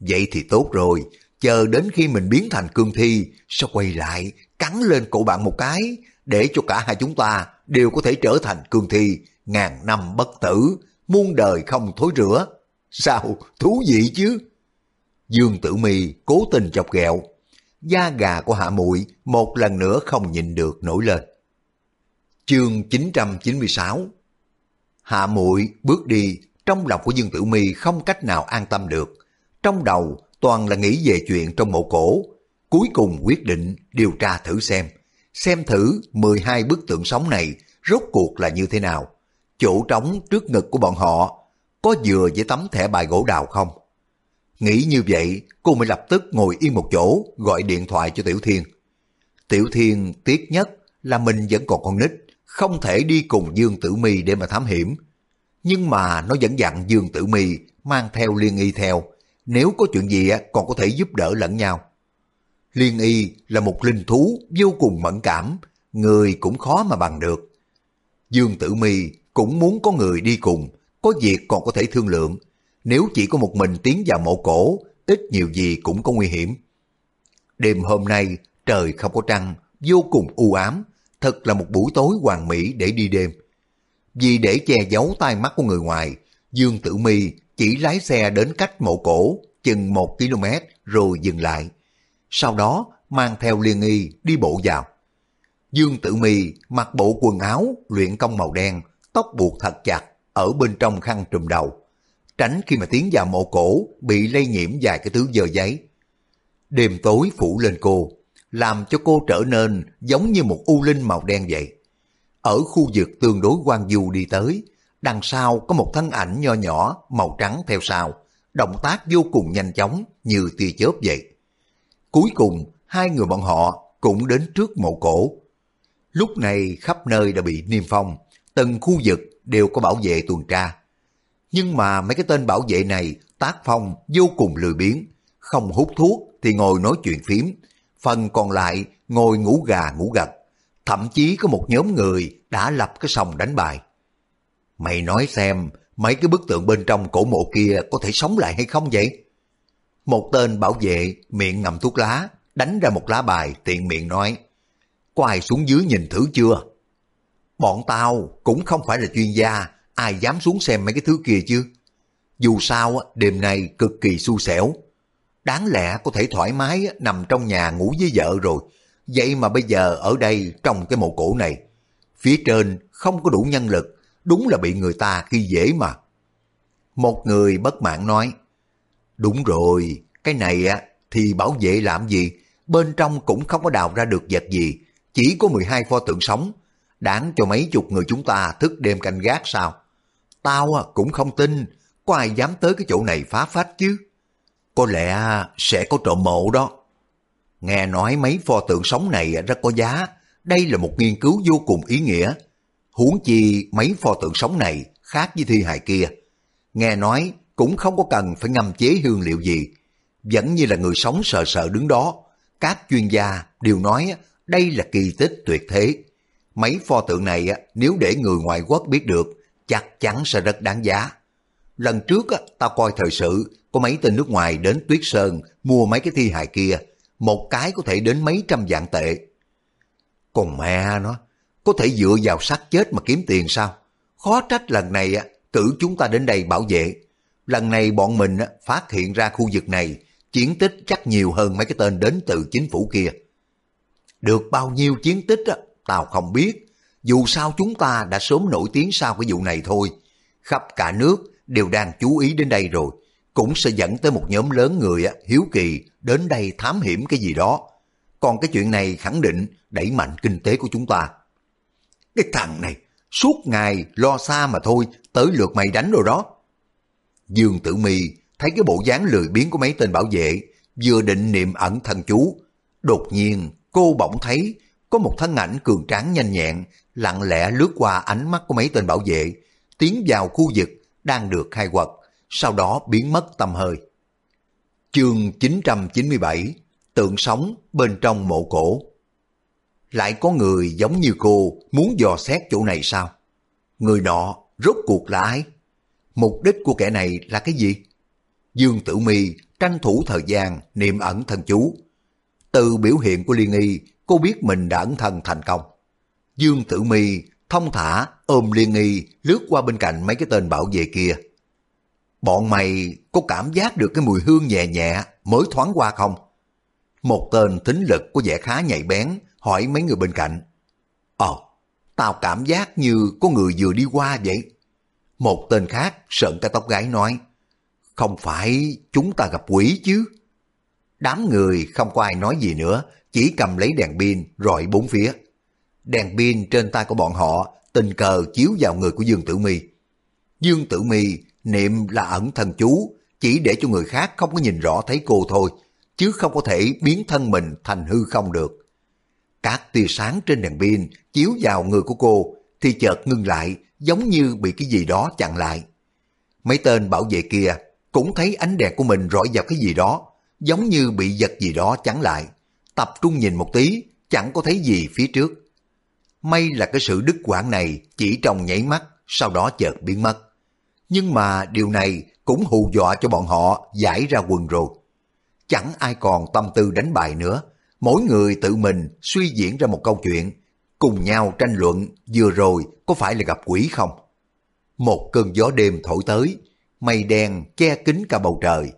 Vậy thì tốt rồi, chờ đến khi mình biến thành cương thi, sẽ quay lại, cắn lên cổ bạn một cái, để cho cả hai chúng ta đều có thể trở thành cương thi, ngàn năm bất tử, muôn đời không thối rửa. Sao, thú vị chứ? Dương Tử Mi cố tình chọc ghẹo, da gà của Hạ Muội một lần nữa không nhìn được nổi lên. Chương 996 Hạ Muội bước đi, trong lòng của Dương Tử Mi không cách nào an tâm được. Trong đầu toàn là nghĩ về chuyện trong mộ cổ. Cuối cùng quyết định điều tra thử xem. Xem thử 12 bức tượng sống này rốt cuộc là như thế nào. Chỗ trống trước ngực của bọn họ có vừa với tấm thẻ bài gỗ đào không? Nghĩ như vậy, cô mới lập tức ngồi yên một chỗ gọi điện thoại cho Tiểu Thiên. Tiểu Thiên tiếc nhất là mình vẫn còn con nít, không thể đi cùng Dương Tử Mi để mà thám hiểm. Nhưng mà nó vẫn dặn Dương Tử Mi mang theo liên y theo, nếu có chuyện gì còn có thể giúp đỡ lẫn nhau. Liên y là một linh thú vô cùng mẫn cảm, người cũng khó mà bằng được. Dương Tử Mi cũng muốn có người đi cùng, có việc còn có thể thương lượng. Nếu chỉ có một mình tiến vào mộ cổ, ít nhiều gì cũng có nguy hiểm. Đêm hôm nay, trời không có trăng, vô cùng u ám, thật là một buổi tối hoàn mỹ để đi đêm. Vì để che giấu tai mắt của người ngoài, Dương Tử Mi chỉ lái xe đến cách mộ cổ chừng một km rồi dừng lại. Sau đó mang theo liên y đi bộ vào. Dương Tử Mi mặc bộ quần áo luyện công màu đen, tóc buộc thật chặt, ở bên trong khăn trùm đầu, tránh khi mà tiến vào mộ cổ bị lây nhiễm vài cái thứ dơ giấy. Đêm tối phủ lên cô, làm cho cô trở nên giống như một u linh màu đen vậy. Ở khu vực tương đối quan du đi tới, đằng sau có một thân ảnh nho nhỏ màu trắng theo sau, động tác vô cùng nhanh chóng như tia chớp vậy. Cuối cùng, hai người bọn họ cũng đến trước mộ cổ. Lúc này khắp nơi đã bị niêm phong, từng khu vực đều có bảo vệ tuần tra. Nhưng mà mấy cái tên bảo vệ này tác phong vô cùng lười biếng, không hút thuốc thì ngồi nói chuyện phím, phần còn lại ngồi ngủ gà ngủ gật. Thậm chí có một nhóm người đã lập cái sòng đánh bài. Mày nói xem, mấy cái bức tượng bên trong cổ mộ kia có thể sống lại hay không vậy? Một tên bảo vệ miệng ngầm thuốc lá, đánh ra một lá bài tiện miệng nói. Có ai xuống dưới nhìn thử chưa? Bọn tao cũng không phải là chuyên gia, ai dám xuống xem mấy cái thứ kia chứ? Dù sao, đêm nay cực kỳ xui xẻo. Đáng lẽ có thể thoải mái nằm trong nhà ngủ với vợ rồi. Vậy mà bây giờ ở đây trong cái mộ cổ này, phía trên không có đủ nhân lực, đúng là bị người ta khi dễ mà. Một người bất mãn nói, đúng rồi, cái này á thì bảo vệ làm gì, bên trong cũng không có đào ra được vật gì, chỉ có 12 pho tượng sống, đáng cho mấy chục người chúng ta thức đêm canh gác sao? Tao cũng không tin, có ai dám tới cái chỗ này phá phách chứ? Có lẽ sẽ có trộm mộ đó. Nghe nói mấy pho tượng sống này rất có giá, đây là một nghiên cứu vô cùng ý nghĩa. Huống chi mấy pho tượng sống này khác với thi hài kia. Nghe nói cũng không có cần phải ngâm chế hương liệu gì. Vẫn như là người sống sợ sợ đứng đó. Các chuyên gia đều nói đây là kỳ tích tuyệt thế. Mấy pho tượng này nếu để người ngoại quốc biết được chắc chắn sẽ rất đáng giá. Lần trước ta coi thời sự có mấy tên nước ngoài đến Tuyết Sơn mua mấy cái thi hài kia, một cái có thể đến mấy trăm vạn tệ. Còn mẹ nó, có thể dựa vào xác chết mà kiếm tiền sao? Khó trách lần này cử chúng ta đến đây bảo vệ. Lần này bọn mình phát hiện ra khu vực này, chiến tích chắc nhiều hơn mấy cái tên đến từ chính phủ kia. Được bao nhiêu chiến tích á, tao không biết. Dù sao chúng ta đã sớm nổi tiếng sau cái vụ này thôi. Khắp cả nước đều đang chú ý đến đây rồi. Cũng sẽ dẫn tới một nhóm lớn người hiếu kỳ đến đây thám hiểm cái gì đó. Còn cái chuyện này khẳng định đẩy mạnh kinh tế của chúng ta. Cái thằng này, suốt ngày lo xa mà thôi, tới lượt mày đánh rồi đó. Dương Tử Mi thấy cái bộ dáng lười biếng của mấy tên bảo vệ, vừa định niệm ẩn thần chú. Đột nhiên, cô bỗng thấy có một thân ảnh cường tráng nhanh nhẹn, lặng lẽ lướt qua ánh mắt của mấy tên bảo vệ, tiến vào khu vực đang được khai quật, sau đó biến mất tầm hơi. Chương 997 Tượng sống bên trong mộ cổ lại có người giống như cô muốn dò xét chỗ này sao? Người nọ rốt cuộc là ai? Mục đích của kẻ này là cái gì? Dương Tử Mi tranh thủ thời gian niệm ẩn thần chú. Từ biểu hiện của Liên Y, cô biết mình đã ẩn thần thành công. Dương Tử Mi thông thả ôm Liên Y lướt qua bên cạnh mấy cái tên bảo vệ kia. Bọn mày có cảm giác được cái mùi hương nhẹ nhẹ mới thoáng qua không? Một tên tính lực có vẻ khá nhạy bén hỏi mấy người bên cạnh. Ờ, tao cảm giác như có người vừa đi qua vậy. Một tên khác sợn cái tóc gái nói. Không phải chúng ta gặp quỷ chứ? Đám người không có ai nói gì nữa, chỉ cầm lấy đèn pin rọi bốn phía. Đèn pin trên tay của bọn họ tình cờ chiếu vào người của Dương Tử Mi. Dương Tử Mi niệm là ẩn thần chú, chỉ để cho người khác không có nhìn rõ thấy cô thôi, chứ không có thể biến thân mình thành hư không được. Các tia sáng trên đèn pin chiếu vào người của cô thì chợt ngưng lại giống như bị cái gì đó chặn lại. Mấy tên bảo vệ kia cũng thấy ánh đèn của mình rọi vào cái gì đó, giống như bị vật gì đó chắn lại. Tập trung nhìn một tí, chẳng có thấy gì phía trước. May là cái sự đứt quãng này chỉ trong nhảy mắt, sau đó chợt biến mất. Nhưng mà điều này cũng hù dọa cho bọn họ giải ra quần rồi. Chẳng ai còn tâm tư đánh bài nữa, mỗi người tự mình suy diễn ra một câu chuyện, cùng nhau tranh luận vừa rồi có phải là gặp quỷ không. Một cơn gió đêm thổi tới, mây đen che kín cả bầu trời,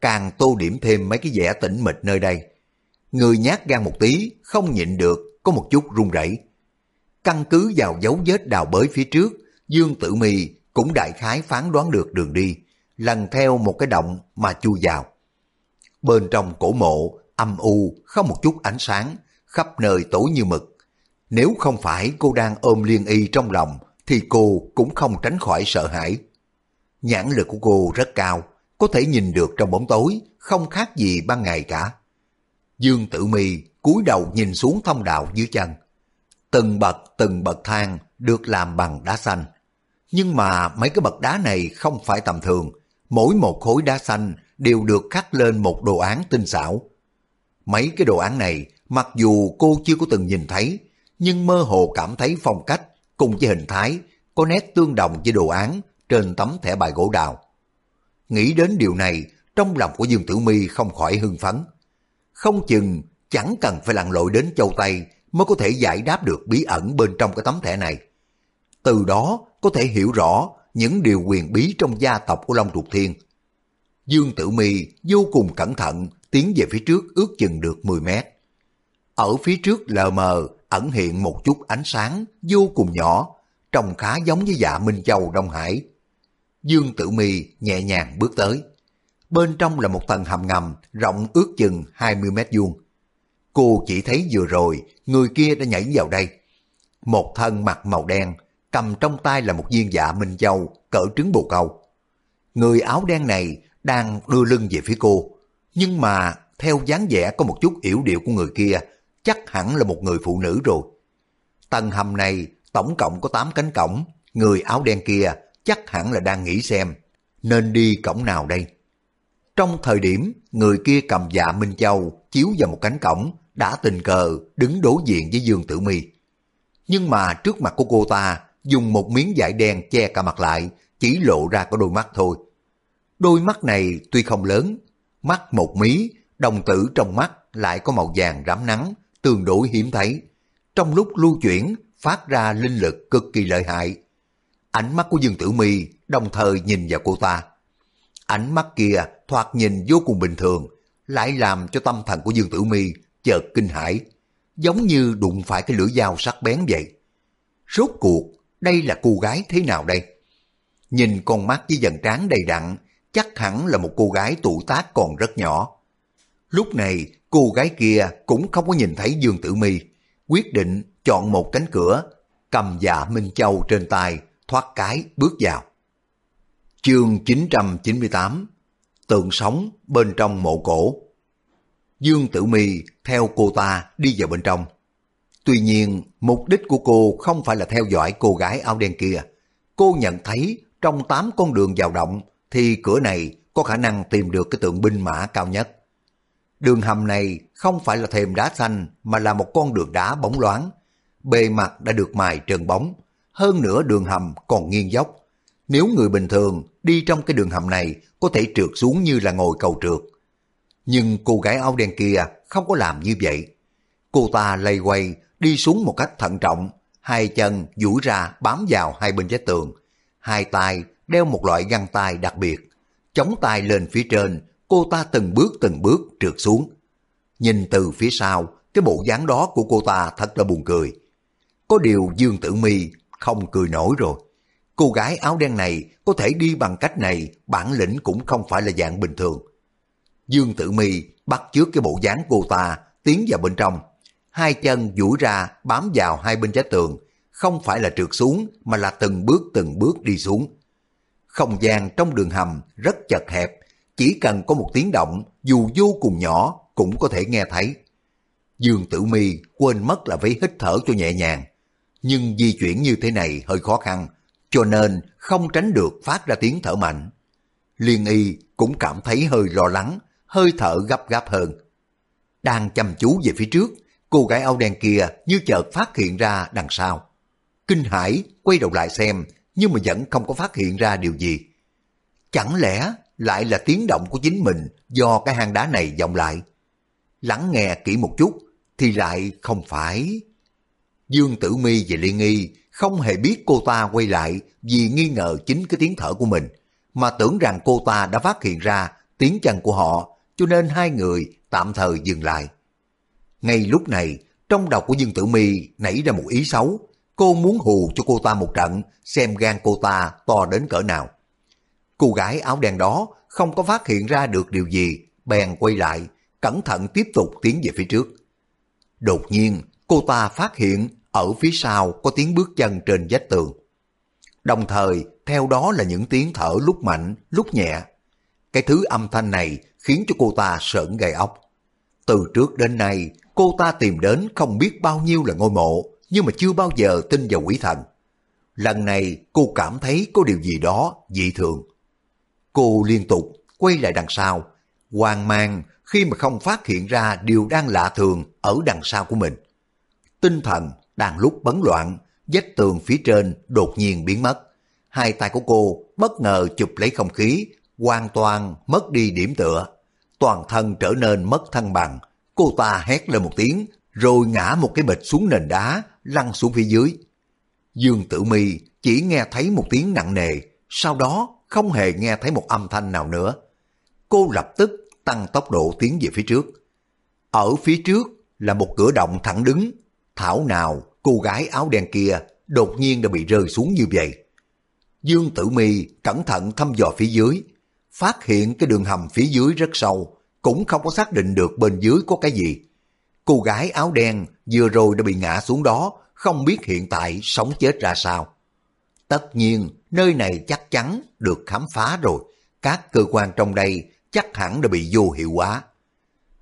càng tô điểm thêm mấy cái vẻ tĩnh mịch nơi đây. Người nhát gan một tí, không nhịn được, có một chút run rẩy. Căn cứ vào dấu vết đào bới phía trước, Dương Tử Mi cũng đại khái phán đoán được đường đi, lần theo một cái động mà chui vào. Bên trong cổ mộ, âm u, không một chút ánh sáng, khắp nơi tối như mực. Nếu không phải cô đang ôm liên y trong lòng, thì cô cũng không tránh khỏi sợ hãi. Nhãn lực của cô rất cao, có thể nhìn được trong bóng tối, không khác gì ban ngày cả. Dương Tử Mi cúi đầu nhìn xuống thông đạo dưới chân. Từng bậc từng bậc thang được làm bằng đá xanh. Nhưng mà mấy cái bậc đá này không phải tầm thường, mỗi một khối đá xanh đều được khắc lên một đồ án tinh xảo. Mấy cái đồ án này, mặc dù cô chưa có từng nhìn thấy, nhưng mơ hồ cảm thấy phong cách cùng với hình thái có nét tương đồng với đồ án trên tấm thẻ bài gỗ đào. Nghĩ đến điều này, trong lòng của Dương Tử Mi không khỏi hưng phấn. Không chừng chẳng cần phải lặn lội đến châu Tây mới có thể giải đáp được bí ẩn bên trong cái tấm thẻ này. Từ đó có thể hiểu rõ những điều quyền bí trong gia tộc của Long Trục Thiên. Dương Tử Mi vô cùng cẩn thận tiến về phía trước ước chừng được 10 mét. Ở phía trước lờ mờ ẩn hiện một chút ánh sáng vô cùng nhỏ, trông khá giống với dạ Minh Châu Đông Hải. Dương Tử Mi nhẹ nhàng bước tới. Bên trong là một tầng hầm ngầm rộng ước chừng 20 mét vuông. Cô chỉ thấy vừa rồi người kia đã nhảy vào đây. Một thân mặt màu đen, cầm trong tay là một viên dạ Minh Châu cỡ trứng bồ câu. Người áo đen này đang đưa lưng về phía cô, nhưng mà theo dáng vẻ có một chút yểu điệu của người kia, chắc hẳn là một người phụ nữ rồi. Tầng hầm này tổng cộng có 8 cánh cổng, người áo đen kia chắc hẳn là đang nghĩ xem nên đi cổng nào đây. Trong thời điểm người kia cầm dạ Minh Châu chiếu vào một cánh cổng đã tình cờ đứng đối diện với Dương Tử Mi. Nhưng mà trước mặt của cô ta dùng một miếng vải đen che cả mặt lại chỉ lộ ra có đôi mắt thôi. Đôi mắt này tuy không lớn, mắt một mí, đồng tử trong mắt lại có màu vàng rám nắng, tương đối hiếm thấy. Trong lúc lưu chuyển, phát ra linh lực cực kỳ lợi hại. Ánh mắt của Dương Tử Mi đồng thời nhìn vào cô ta. Ánh mắt kia thoạt nhìn vô cùng bình thường, lại làm cho tâm thần của Dương Tử Mi chợt kinh hãi, giống như đụng phải cái lưỡi dao sắc bén vậy. Rốt cuộc, đây là cô gái thế nào đây? Nhìn con mắt với dần trán đầy đặn, chắc hẳn là một cô gái tuổi tác còn rất nhỏ. Lúc này, cô gái kia cũng không có nhìn thấy Dương Tử Mi, quyết định chọn một cánh cửa, cầm dạ Minh Châu trên tay, thoát cái bước vào. Chương 998 Tượng sống bên trong mộ cổ Dương Tử Mi theo cô ta đi vào bên trong. Tuy nhiên, mục đích của cô không phải là theo dõi cô gái áo đen kia. Cô nhận thấy trong tám con đường vào động thì cửa này có khả năng tìm được cái tượng binh mã cao nhất. Đường hầm này không phải là thềm đá xanh mà là một con đường đá bóng loáng. Bề mặt đã được mài trơn bóng, hơn nữa đường hầm còn nghiêng dốc. Nếu người bình thường đi trong cái đường hầm này có thể trượt xuống như là ngồi cầu trượt. Nhưng cô gái áo đen kia không có làm như vậy. Cô ta lây quay đi xuống một cách thận trọng, hai chân duỗi ra bám vào hai bên vách tường, hai tay đeo một loại găng tay đặc biệt, chống tay lên phía trên, cô ta từng bước từng bước trượt xuống. Nhìn từ phía sau, cái bộ dáng đó của cô ta thật là buồn cười. Có điều Dương Tử Mi không cười nổi rồi. Cô gái áo đen này có thể đi bằng cách này, bản lĩnh cũng không phải là dạng bình thường. Dương Tử Mi bắt trước cái bộ dáng cô ta, tiến vào bên trong. Hai chân duỗi ra bám vào hai bên trái tường, không phải là trượt xuống mà là từng bước từng bước đi xuống. Không gian trong đường hầm rất chật hẹp, chỉ cần có một tiếng động dù vô cùng nhỏ cũng có thể nghe thấy. Dương Tử Mi quên mất là phải hít thở cho nhẹ nhàng. Nhưng di chuyển như thế này hơi khó khăn, cho nên không tránh được phát ra tiếng thở mạnh. Liên y cũng cảm thấy hơi lo lắng, hơi thở gấp gáp hơn. Đang chăm chú về phía trước, cô gái áo đen kia như chợt phát hiện ra đằng sau. Kinh hãi quay đầu lại xem, nhưng mà vẫn không có phát hiện ra điều gì. Chẳng lẽ lại là tiếng động của chính mình do cái hang đá này vọng lại? Lắng nghe kỹ một chút, thì lại không phải... Dương Tử Mi và Liên Nghi không hề biết cô ta quay lại vì nghi ngờ chính cái tiếng thở của mình, mà tưởng rằng cô ta đã phát hiện ra tiếng chân của họ, cho nên hai người tạm thời dừng lại. Ngay lúc này, trong đầu của Dương Tử Mi nảy ra một ý xấu, Cô muốn hù cho cô ta một trận, xem gan cô ta to đến cỡ nào. Cô gái áo đen đó không có phát hiện ra được điều gì, bèn quay lại, cẩn thận tiếp tục tiến về phía trước. Đột nhiên, cô ta phát hiện ở phía sau có tiếng bước chân trên vách tường. Đồng thời, theo đó là những tiếng thở lúc mạnh, lúc nhẹ. Cái thứ âm thanh này khiến cho cô ta sợn gai ốc. Từ trước đến nay, cô ta tìm đến không biết bao nhiêu là ngôi mộ, nhưng mà chưa bao giờ tin vào quỷ thần. Lần này cô cảm thấy có điều gì đó dị thường. Cô liên tục quay lại đằng sau, hoang mang khi mà không phát hiện ra điều đang lạ thường ở đằng sau của mình. Tinh thần đang lúc bấn loạn, vách tường phía trên đột nhiên biến mất. Hai tay của cô bất ngờ chụp lấy không khí, hoàn toàn mất đi điểm tựa. Toàn thân trở nên mất thăng bằng. Cô ta hét lên một tiếng, rồi ngã một cái bịch xuống nền đá, lăn xuống phía dưới. Dương Tử Mi chỉ nghe thấy một tiếng nặng nề, sau đó không hề nghe thấy một âm thanh nào nữa. Cô lập tức tăng tốc độ tiến về phía trước. Ở phía trước là một cửa động thẳng đứng, thảo nào cô gái áo đen kia đột nhiên đã bị rơi xuống như vậy. Dương Tử Mi cẩn thận thăm dò phía dưới, phát hiện cái đường hầm phía dưới rất sâu, cũng không có xác định được bên dưới có cái gì. Cô gái áo đen vừa rồi đã bị ngã xuống đó, không biết hiện tại sống chết ra sao. Tất nhiên, nơi này chắc chắn được khám phá rồi, các cơ quan trong đây chắc hẳn đã bị vô hiệu hóa.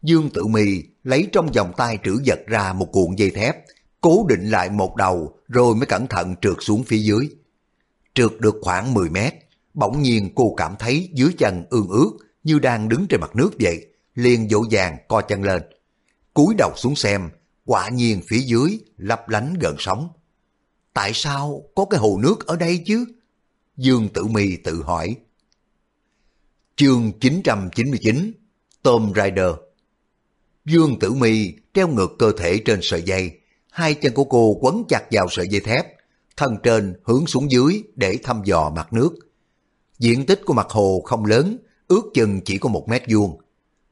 Dương Tử Mi lấy trong vòng tay trữ vật ra một cuộn dây thép, cố định lại một đầu rồi mới cẩn thận trượt xuống phía dưới. Trượt được khoảng 10 mét, bỗng nhiên cô cảm thấy dưới chân ương ướt như đang đứng trên mặt nước vậy, liền dỗ dàng co chân lên cúi đầu xuống xem, quả nhiên phía dưới lấp lánh gần sóng. Tại sao có cái hồ nước ở đây chứ? Dương Tử Mi tự hỏi. Chương 999 Tom Rider Dương Tử Mi treo ngược cơ thể trên sợi dây, hai chân của cô quấn chặt vào sợi dây thép, thân trên hướng xuống dưới để thăm dò mặt nước. Diện tích của mặt hồ không lớn, ước chừng chỉ có một mét vuông.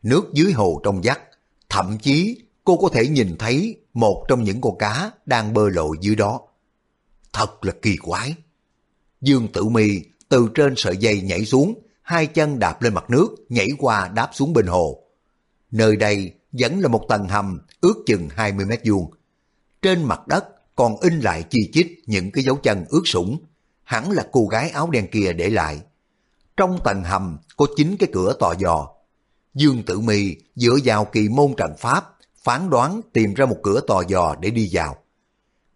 Nước dưới hồ trong vắt, thậm chí cô có thể nhìn thấy một trong những con cá đang bơi lội dưới đó. Thật là kỳ quái. Dương Tử Mi từ trên sợi dây nhảy xuống, hai chân đạp lên mặt nước, nhảy qua đáp xuống bên hồ. Nơi đây vẫn là một tầng hầm ước chừng 20 mét vuông. Trên mặt đất còn in lại chi chít những cái dấu chân ướt sũng, hẳn là cô gái áo đen kia để lại. Trong tầng hầm có chín cái cửa tò dò. Dương Tử Mi dựa vào kỳ môn trận pháp, phán đoán tìm ra một cửa tò dò để đi vào.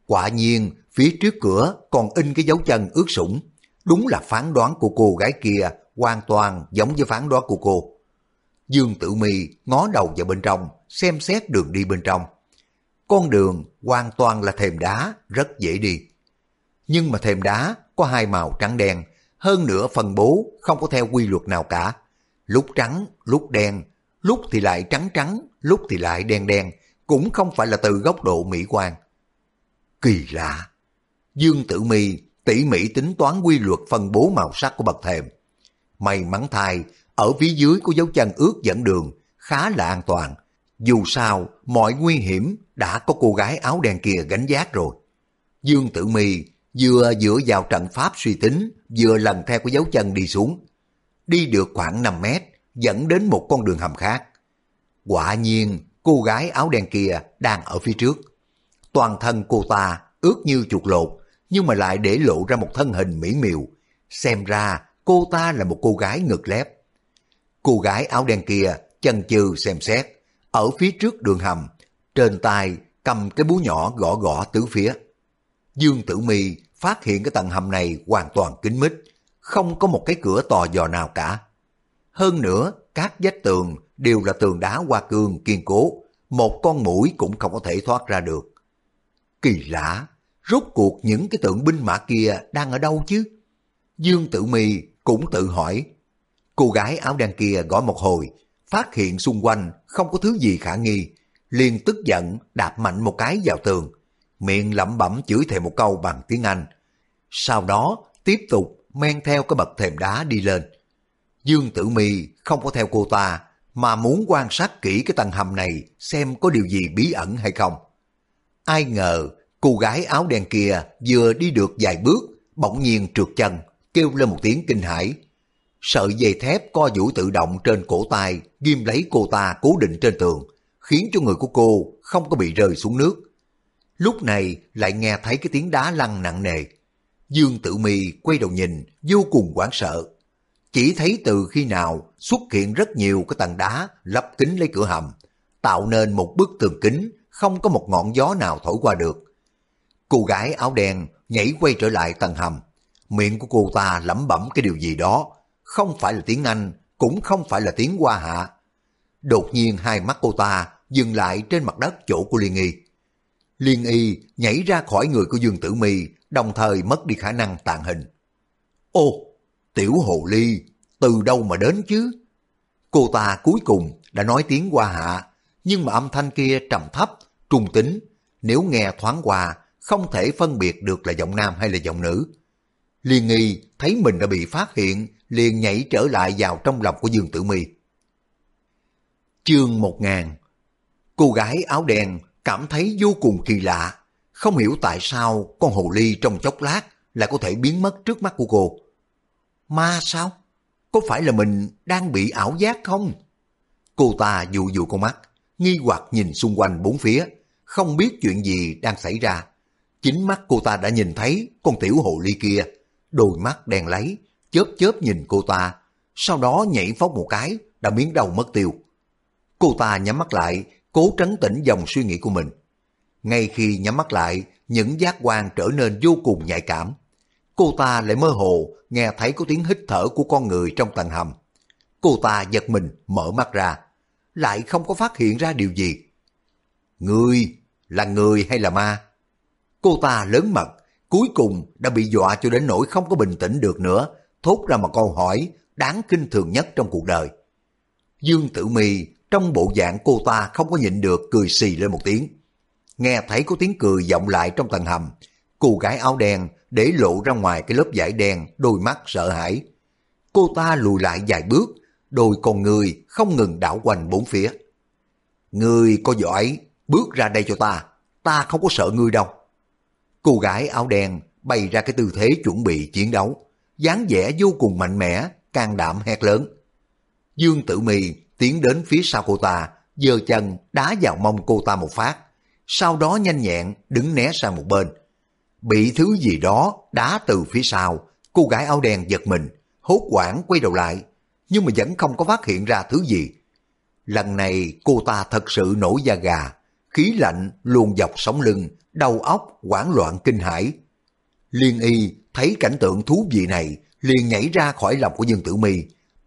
Quả nhiên, phía trước cửa còn in cái dấu chân ướt sũng. Đúng là phán đoán của cô gái kia hoàn toàn giống với phán đoán của cô. Dương Tử Mi ngó đầu vào bên trong, xem xét đường đi bên trong. Con đường hoàn toàn là thềm đá, rất dễ đi. Nhưng mà thềm đá có hai màu trắng đen, hơn nữa phần bố không có theo quy luật nào cả. Lúc trắng, lúc đen, lúc thì lại trắng trắng, lúc thì lại đen đen, cũng không phải là từ góc độ mỹ quan. Kỳ lạ! Dương Tử Mi tỉ mỉ tính toán quy luật phân bố màu sắc của bậc thềm. May mắn thay, ở phía dưới của dấu chân ướt dẫn đường, khá là an toàn. Dù sao, mọi nguy hiểm đã có cô gái áo đen kia gánh giác rồi. Dương Tử Mi vừa dựa vào trận pháp suy tính, vừa lần theo cái dấu chân đi xuống. Đi được khoảng 5 mét, dẫn đến một con đường hầm khác. Quả nhiên, cô gái áo đen kia đang ở phía trước. Toàn thân cô ta ướt như chuột lột, nhưng mà lại để lộ ra một thân hình mỹ miều. Xem ra cô ta là một cô gái ngực lép. Cô gái áo đen kia chân chừ xem xét, ở phía trước đường hầm, trên tay cầm cái búa nhỏ gõ gõ tứ phía. Dương Tử Mi phát hiện cái tầng hầm này hoàn toàn kín mít, không có một cái cửa tò dò nào cả. Hơn nữa, các vách tường đều là tường đá hoa cương kiên cố, một con mũi cũng không có thể thoát ra được. Kỳ lạ, rốt cuộc những cái tượng binh mã kia đang ở đâu chứ? Dương Tử Mi cũng tự hỏi. Cô gái áo đen kia gõ một hồi, phát hiện xung quanh không có thứ gì khả nghi, liền tức giận đạp mạnh một cái vào tường, miệng lẩm bẩm chửi thề một câu bằng tiếng Anh. Sau đó tiếp tục men theo cái bậc thềm đá đi lên. Dương Tử Mi không có theo cô ta, mà muốn quan sát kỹ cái tầng hầm này xem có điều gì bí ẩn hay không. Ai ngờ Cô gái áo đen kia vừa đi được vài bước, bỗng nhiên trượt chân, kêu lên một tiếng kinh hãi. Sợi dây thép co vũ tự động trên cổ tay ghim lấy cô ta cố định trên tường, khiến cho người của cô không có bị rơi xuống nước. Lúc này lại nghe thấy cái tiếng đá lăn nặng nề. Dương Tử Mi quay đầu nhìn, vô cùng hoảng sợ. Chỉ thấy từ khi nào xuất hiện rất nhiều cái tầng đá lấp kính lấy cửa hầm, tạo nên một bức tường kính không có một ngọn gió nào thổi qua được. Cô gái áo đen nhảy quay trở lại tầng hầm. Miệng của cô ta lẩm bẩm cái điều gì đó, không phải là tiếng Anh, cũng không phải là tiếng Hoa Hạ. Đột nhiên hai mắt cô ta dừng lại trên mặt đất chỗ của Liên Y. Liên Y nhảy ra khỏi người của Dương Tử Mi, đồng thời mất đi khả năng tàn hình. Ô, tiểu hồ ly, từ đâu mà đến chứ? Cô ta cuối cùng đã nói tiếng qua Hạ, nhưng mà âm thanh kia trầm thấp, trung tính, nếu nghe thoáng qua, không thể phân biệt được là giọng nam hay là giọng nữ. Liên nghi thấy mình đã bị phát hiện, liền nhảy trở lại vào trong lòng của Dương Tử Mi. Chương 1000 Cô gái áo đen cảm thấy vô cùng kỳ lạ, không hiểu tại sao con hồ ly trong chốc lát lại có thể biến mất trước mắt của cô. Ma sao? Có phải là mình đang bị ảo giác không? Cô ta dụ dụ con mắt, nghi hoặc nhìn xung quanh bốn phía, không biết chuyện gì đang xảy ra. Chính mắt cô ta đã nhìn thấy con tiểu hồ ly kia, đôi mắt đen lấy, chớp chớp nhìn cô ta, sau đó nhảy phóc một cái, đã biến đầu mất tiêu. Cô ta nhắm mắt lại, cố trấn tĩnh dòng suy nghĩ của mình. Ngay khi nhắm mắt lại, những giác quan trở nên vô cùng nhạy cảm. Cô ta lại mơ hồ nghe thấy có tiếng hít thở của con người trong tầng hầm. Cô ta giật mình mở mắt ra, lại không có phát hiện ra điều gì. Người, là người hay là ma? Cô ta lớn mật, cuối cùng đã bị dọa cho đến nỗi không có bình tĩnh được nữa, thốt ra một câu hỏi đáng kinh thường nhất trong cuộc đời. Dương Tử Mi trong bộ dạng cô ta không có nhịn được cười xì lên một tiếng. Nghe thấy có tiếng cười vọng lại trong tầng hầm, cô gái áo đen để lộ ra ngoài cái lớp vải đen, đôi mắt sợ hãi. Cô ta lùi lại vài bước, đôi con người không ngừng đảo quanh bốn phía. Người có giỏi, bước ra đây cho ta, ta không có sợ ngươi đâu. Cô gái áo đen bày ra cái tư thế chuẩn bị chiến đấu, dáng vẻ vô cùng mạnh mẽ, can đảm hét lớn. Dương Tử Mì tiến đến phía sau cô ta, giơ chân đá vào mông cô ta một phát, sau đó nhanh nhẹn đứng né sang một bên. Bị thứ gì đó đá từ phía sau, cô gái áo đen giật mình, hốt quảng quay đầu lại, nhưng mà vẫn không có phát hiện ra thứ gì. Lần này cô ta thật sự nổi da gà, khí lạnh luồn dọc sống lưng, đầu óc hoảng loạn kinh hãi. Liên y thấy cảnh tượng thú vị này, liền nhảy ra khỏi lòng của Dương Tử Mi.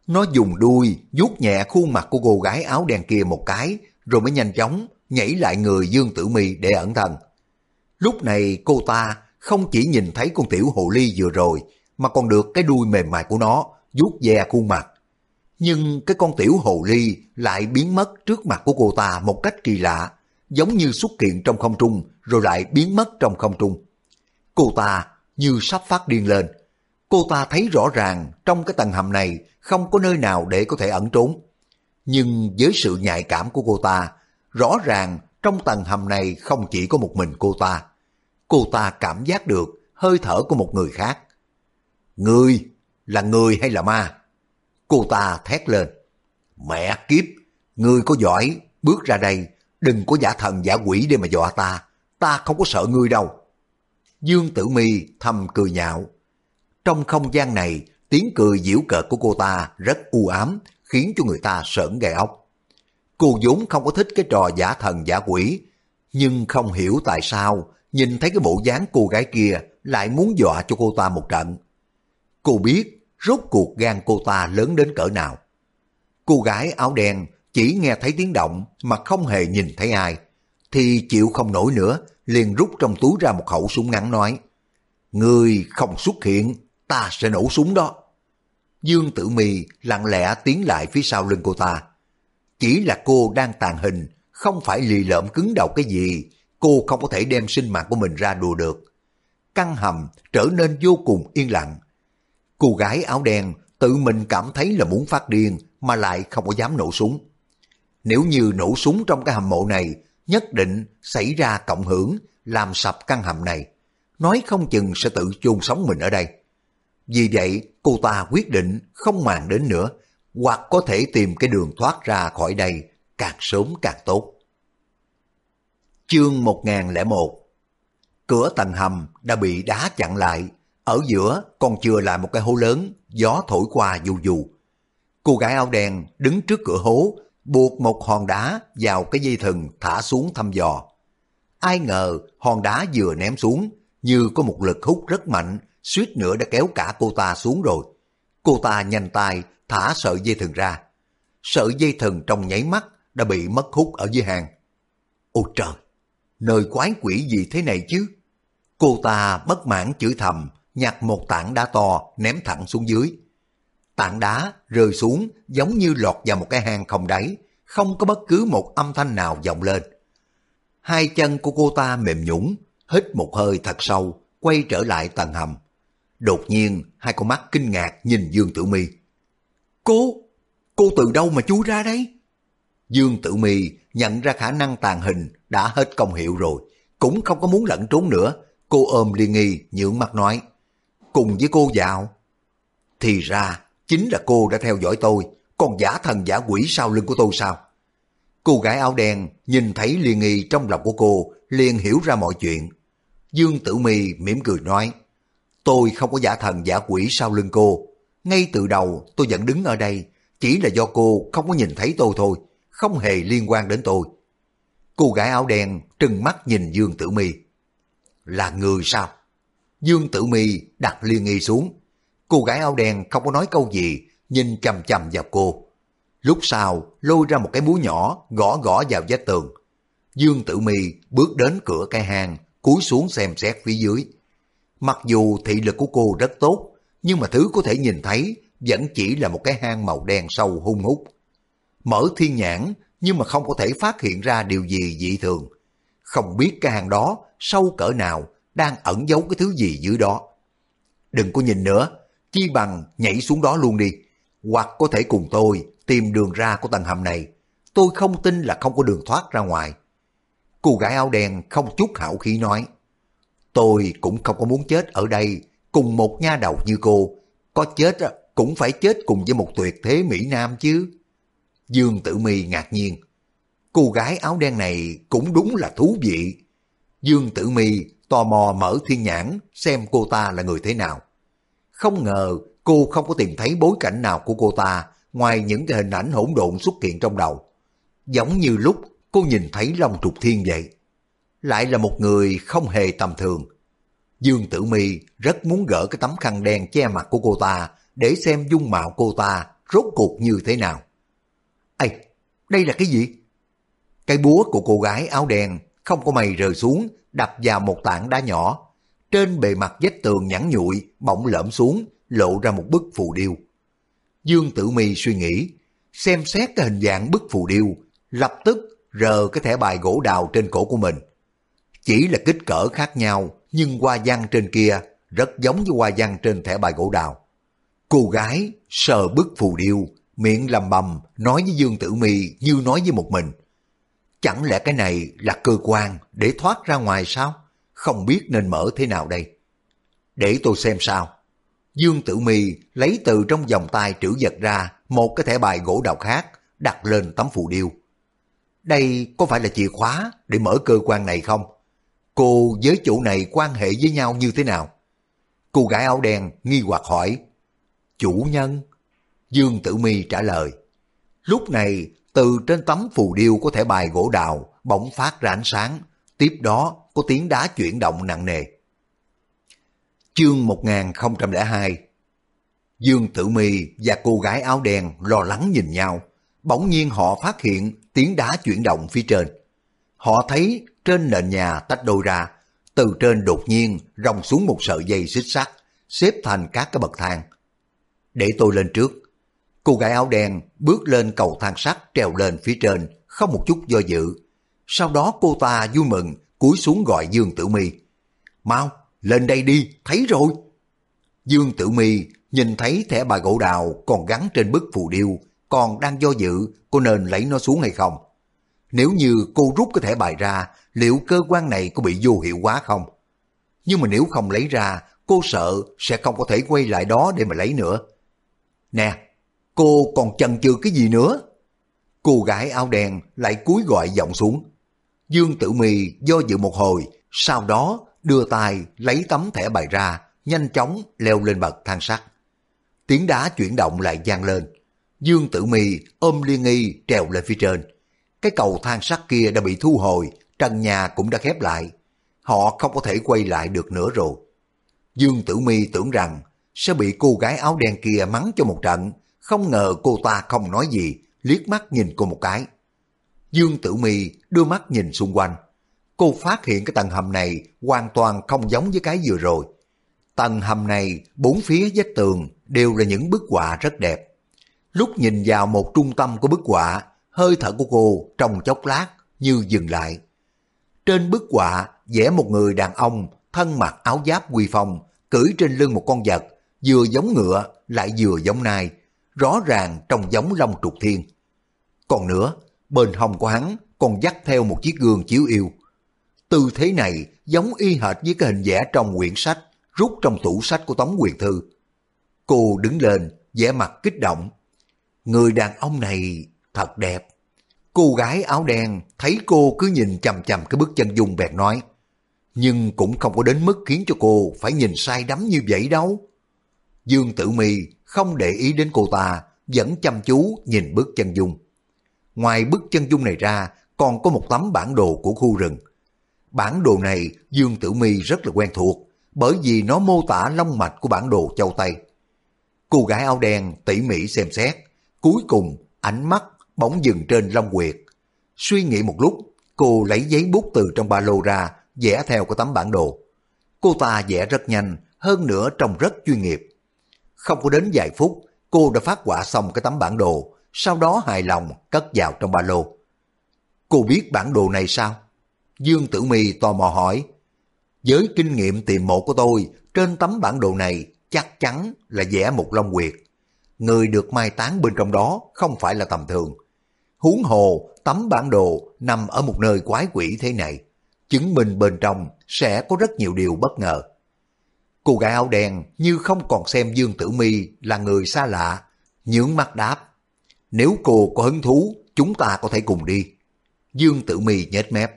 Nó dùng đuôi vuốt nhẹ khuôn mặt của cô gái áo đen kia một cái, rồi mới nhanh chóng nhảy lại người Dương Tử Mi để ẩn thân. Lúc này cô ta không chỉ nhìn thấy con tiểu hồ ly vừa rồi, mà còn được cái đuôi mềm mại của nó vuốt ve khuôn mặt. Nhưng cái con tiểu hồ ly lại biến mất trước mặt của cô ta một cách kỳ lạ, giống như xuất hiện trong không trung rồi lại biến mất trong không trung. Cô ta như sắp phát điên lên. Cô ta thấy rõ ràng trong cái tầng hầm này không có nơi nào để có thể ẩn trốn. Nhưng với sự nhạy cảm của cô ta, rõ ràng trong tầng hầm này không chỉ có một mình cô ta. Cô ta cảm giác được hơi thở của một người khác. Người là người hay là ma? Cô ta thét lên. Mẹ kiếp, người có giỏi, bước ra đây, đừng có giả thần giả quỷ để mà dọa ta, ta không có sợ ngươi đâu. Dương Tử Mi thầm cười nhạo. Trong không gian này, tiếng cười giễu cợt của cô ta rất u ám, khiến cho người ta sởn gai ốc. Cô vốn không có thích cái trò giả thần giả quỷ, nhưng không hiểu tại sao nhìn thấy cái bộ dáng cô gái kia lại muốn dọa cho cô ta một trận. Cô biết rốt cuộc gan cô ta lớn đến cỡ nào. Cô gái áo đen chỉ nghe thấy tiếng động mà không hề nhìn thấy ai, thì chịu không nổi nữa, liền rút trong túi ra một khẩu súng ngắn nói, Người không xuất hiện, ta sẽ nổ súng đó. Dương Tử Mi lặng lẽ tiến lại phía sau lưng cô ta. Chỉ là cô đang tàn hình, không phải lì lợm cứng đầu cái gì, cô không có thể đem sinh mạng của mình ra đùa được. Căn hầm trở nên vô cùng yên lặng. Cô gái áo đen tự mình cảm thấy là muốn phát điên mà lại không có dám nổ súng. Nếu như nổ súng trong cái hầm mộ này, nhất định xảy ra cộng hưởng, làm sập căn hầm này. Nói không chừng sẽ tự chôn sống mình ở đây. Vì vậy, cô ta quyết định không màng đến nữa, hoặc có thể tìm cái đường thoát ra khỏi đây càng sớm càng tốt. Chương 1001 Cửa tầng hầm đã bị đá chặn lại, ở giữa còn chưa là một cái hố lớn, gió thổi qua dù dù. Cô gái áo đen đứng trước cửa hố, buộc một hòn đá vào cái dây thừng thả xuống thăm dò. Ai ngờ hòn đá vừa ném xuống, như có một lực hút rất mạnh, suýt nữa đã kéo cả cô ta xuống rồi. Cô ta nhanh tay thả sợi dây thừng ra. Sợi dây thừng trong nháy mắt đã bị mất hút ở dưới hàng. Ôi trời, nơi quái quỷ gì thế này chứ? Cô ta bất mãn chửi thầm, nhặt một tảng đá to ném thẳng xuống dưới. Tảng đá rơi xuống giống như lọt vào một cái hang không đáy, không có bất cứ một âm thanh nào vọng lên. Hai chân của cô ta mềm nhũng, hít một hơi thật sâu, quay trở lại tầng hầm. Đột nhiên, hai con mắt kinh ngạc nhìn Dương Tử Mi. Cô, cô từ đâu mà chui ra đấy? Dương Tử Mi nhận ra khả năng tàn hình đã hết công hiệu rồi, cũng không có muốn lẩn trốn nữa. Cô ôm Liên Nghi nhượng mặt nói, cùng với cô vào. Thì ra, chính là cô đã theo dõi tôi, còn giả thần giả quỷ sau lưng của tôi sao? Cô gái áo đen nhìn thấy Liên Nghi trong lòng của cô, liền hiểu ra mọi chuyện. Dương Tử Mi mỉm cười nói, tôi không có giả thần giả quỷ sau lưng cô. Ngay từ đầu tôi vẫn đứng ở đây, chỉ là do cô không có nhìn thấy tôi thôi, không hề liên quan đến tôi. Cô gái áo đen trừng mắt nhìn Dương Tử Mi. Là người sao? Dương Tử Mi đặt liên nghi xuống. Cô gái áo đen không có nói câu gì, nhìn chầm chầm vào cô. Lúc sau lôi ra một cái búa nhỏ gõ gõ vào vách tường. Dương Tử Mi bước đến cửa cái hang, cúi xuống xem xét phía dưới. Mặc dù thị lực của cô rất tốt, nhưng mà thứ có thể nhìn thấy vẫn chỉ là một cái hang màu đen sâu hung hút. Mở thiên nhãn nhưng mà không có thể phát hiện ra điều gì dị thường. Không biết cái hang đó sâu cỡ nào đang ẩn giấu cái thứ gì dưới đó. Đừng có nhìn nữa, chi bằng nhảy xuống đó luôn đi. Hoặc có thể cùng tôi tìm đường ra của tầng hầm này. Tôi không tin là không có đường thoát ra ngoài. Cô gái áo đen không chút hảo khí nói. Tôi cũng không có muốn chết ở đây cùng một nha đầu như cô. Có chết cũng phải chết cùng với một tuyệt thế Mỹ Nam chứ. Dương Tử Mi ngạc nhiên. Cô gái áo đen này cũng đúng là thú vị. Dương Tử Mi tò mò mở thiên nhãn xem cô ta là người thế nào. Không ngờ cô không có tìm thấy bối cảnh nào của cô ta ngoài những cái hình ảnh hỗn độn xuất hiện trong đầu. Giống như lúc cô nhìn thấy Long Trục Thiên vậy. Lại là một người không hề tầm thường. Dương Tử Mi rất muốn gỡ cái tấm khăn đen che mặt của cô ta để xem dung mạo cô ta rốt cuộc như thế nào. Ây, đây là cái gì? Cái búa của cô gái áo đen không có mày rơi xuống, đập vào một tảng đá nhỏ. Trên bề mặt vách tường nhẵn nhụi, bỗng lõm xuống, lộ ra một bức phù điêu. Dương Tử Mi suy nghĩ, xem xét cái hình dạng bức phù điêu, lập tức rờ cái thẻ bài gỗ đào trên cổ của mình. Chỉ là kích cỡ khác nhau, nhưng hoa văn trên kia rất giống với hoa văn trên thẻ bài gỗ đào. Cô gái sờ bức phù điêu, miệng lầm bầm nói với Dương Tử Mi như nói với một mình. Chẳng lẽ cái này là cơ quan để thoát ra ngoài sao? Không biết nên mở thế nào đây? Để tôi xem sao. Dương Tử Mi lấy từ trong vòng tay trữ vật ra một cái thẻ bài gỗ đào khác đặt lên tấm phù điêu. Đây có phải là chìa khóa để mở cơ quan này không? Cô với chủ này quan hệ với nhau như thế nào? Cô gái áo đen nghi hoặc hỏi. Chủ nhân? Dương Tử Mi trả lời. Lúc này, từ trên tấm phù điêu có thể bài gỗ đào bỗng phát ra ánh sáng, tiếp đó có tiếng đá chuyển động nặng nề. Chương 1002 Dương Tử Mi và cô gái áo đen lo lắng nhìn nhau. Bỗng nhiên họ phát hiện tiếng đá chuyển động phía trên. Họ thấy trên nền nhà tách đôi ra, từ trên đột nhiên rong xuống một sợi dây xích sắt, xếp thành các cái bậc thang. Để tôi lên trước. Cô gái áo đen bước lên cầu thang sắt trèo lên phía trên, không một chút do dự. Sau đó cô ta vui mừng, cúi xuống gọi Dương Tử Mi. Mau, lên đây đi, thấy rồi. Dương Tử Mi nhìn thấy thẻ bài gỗ đào còn gắn trên bức phù điêu, còn đang do dự cô nên lấy nó xuống hay không. Nếu như cô rút cái thẻ bài ra, liệu cơ quan này có bị vô hiệu quá không? Nhưng mà nếu không lấy ra, cô sợ sẽ không có thể quay lại đó để mà lấy nữa. Nè, cô còn chần chừ cái gì nữa? Cô gái áo đen lại cúi gọi giọng xuống. Dương Tử mì do dự một hồi, sau đó đưa tay lấy tấm thẻ bài ra, nhanh chóng leo lên bậc thang sắt. Tiếng đá chuyển động lại vang lên. Dương Tử mì ôm Liên Nghi trèo lên phía trên. Cái cầu thang sắt kia đã bị thu hồi, trần nhà cũng đã khép lại. Họ không có thể quay lại được nữa rồi. Dương Tử Mi tưởng rằng sẽ bị cô gái áo đen kia mắng cho một trận, không ngờ cô ta không nói gì, liếc mắt nhìn cô một cái. Dương Tử Mi đưa mắt nhìn xung quanh. Cô phát hiện cái tầng hầm này hoàn toàn không giống với cái vừa rồi. Tầng hầm này, bốn phía vách tường đều là những bức họa rất đẹp. Lúc nhìn vào một trung tâm của bức họa, hơi thở của cô trong chốc lát như dừng lại. Trên bức họa vẽ một người đàn ông thân mặc áo giáp quy phong, cưỡi trên lưng một con vật, vừa giống ngựa lại vừa giống nai, rõ ràng trông giống long trục thiên. Còn nữa, bên hông của hắn còn dắt theo một chiếc gương chiếu yêu. Tư thế này giống y hệt với cái hình vẽ trong quyển sách rút trong tủ sách của Tống Quyền Thư. Cô đứng lên, vẻ mặt kích động. Người đàn ông này thật đẹp. Cô gái áo đen thấy cô cứ nhìn chầm chầm cái bức chân dung bèn nói. Nhưng cũng không có đến mức khiến cho cô phải nhìn sai đắm như vậy đâu. Dương Tử Mi không để ý đến cô ta, vẫn chăm chú nhìn bức chân dung. Ngoài bức chân dung này ra, còn có một tấm bản đồ của khu rừng. Bản đồ này Dương Tử Mi rất là quen thuộc, bởi vì nó mô tả long mạch của bản đồ châu Tây. Cô gái áo đen tỉ mỉ xem xét, cuối cùng ánh mắt bỗng dừng trên Long Quyệt. Suy nghĩ một lúc, cô lấy giấy bút từ trong ba lô ra, vẽ theo cái tấm bản đồ. Cô ta vẽ rất nhanh, hơn nữa trông rất chuyên nghiệp. Không có đến vài phút, cô đã phát quả xong cái tấm bản đồ, sau đó hài lòng cất vào trong ba lô. Cô biết bản đồ này sao? Dương Tử Mi tò mò hỏi. Với kinh nghiệm tìm mộ của tôi, trên tấm bản đồ này chắc chắn là vẽ một long quyệt. Người được mai táng bên trong đó không phải là tầm thường. Huống hồ, tấm bản đồ nằm ở một nơi quái quỷ thế này. Chứng minh bên trong sẽ có rất nhiều điều bất ngờ. Cô gái áo đen như không còn xem Dương Tử Mi là người xa lạ, nhướng mắt đáp. Nếu cô có hứng thú, chúng ta có thể cùng đi. Dương Tử Mi nhếch mép.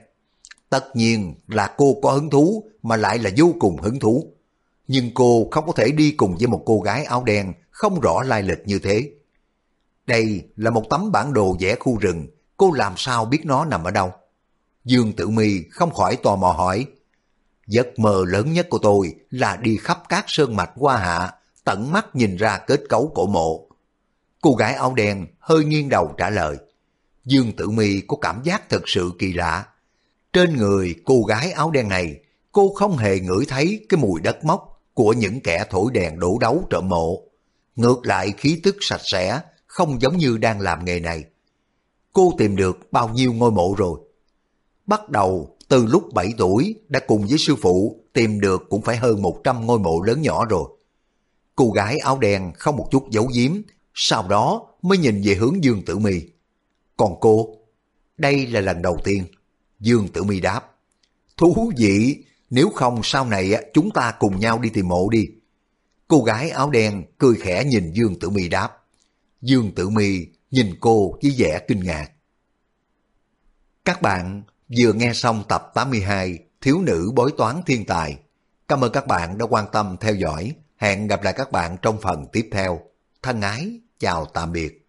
Tất nhiên là cô có hứng thú mà lại là vô cùng hứng thú. Nhưng cô không có thể đi cùng với một cô gái áo đen không rõ lai lịch như thế. Đây là một tấm bản đồ vẽ khu rừng, cô làm sao biết nó nằm ở đâu? Dương Tử Mi không khỏi tò mò hỏi. Giấc mơ lớn nhất của tôi là đi khắp các sơn mạch qua hạ, tận mắt nhìn ra kết cấu cổ mộ. Cô gái áo đen hơi nghiêng đầu trả lời. Dương Tử Mi có cảm giác thật sự kỳ lạ. Trên người cô gái áo đen này, cô không hề ngửi thấy cái mùi đất mốc của những kẻ thổi đèn đổ đấu trợ mộ. Ngược lại khí tức sạch sẽ, không giống như đang làm nghề này. Cô tìm được bao nhiêu ngôi mộ rồi? Bắt đầu từ lúc 7 tuổi đã cùng với sư phụ tìm được cũng phải hơn 100 ngôi mộ lớn nhỏ rồi. Cô gái áo đen không một chút giấu giếm, sau đó mới nhìn về hướng Dương Tử Mi. Còn cô, đây là lần đầu tiên. Dương Tử Mi đáp. Thú vị, nếu không sau này chúng ta cùng nhau đi tìm mộ đi. Cô gái áo đen cười khẽ nhìn Dương Tử Mi đáp. Dương Tử Mi nhìn cô với vẻ kinh ngạc. Các bạn vừa nghe xong tập 82 Thiếu nữ bói toán thiên tài. Cảm ơn các bạn đã quan tâm theo dõi. Hẹn gặp lại các bạn trong phần tiếp theo. Thân ái, chào tạm biệt.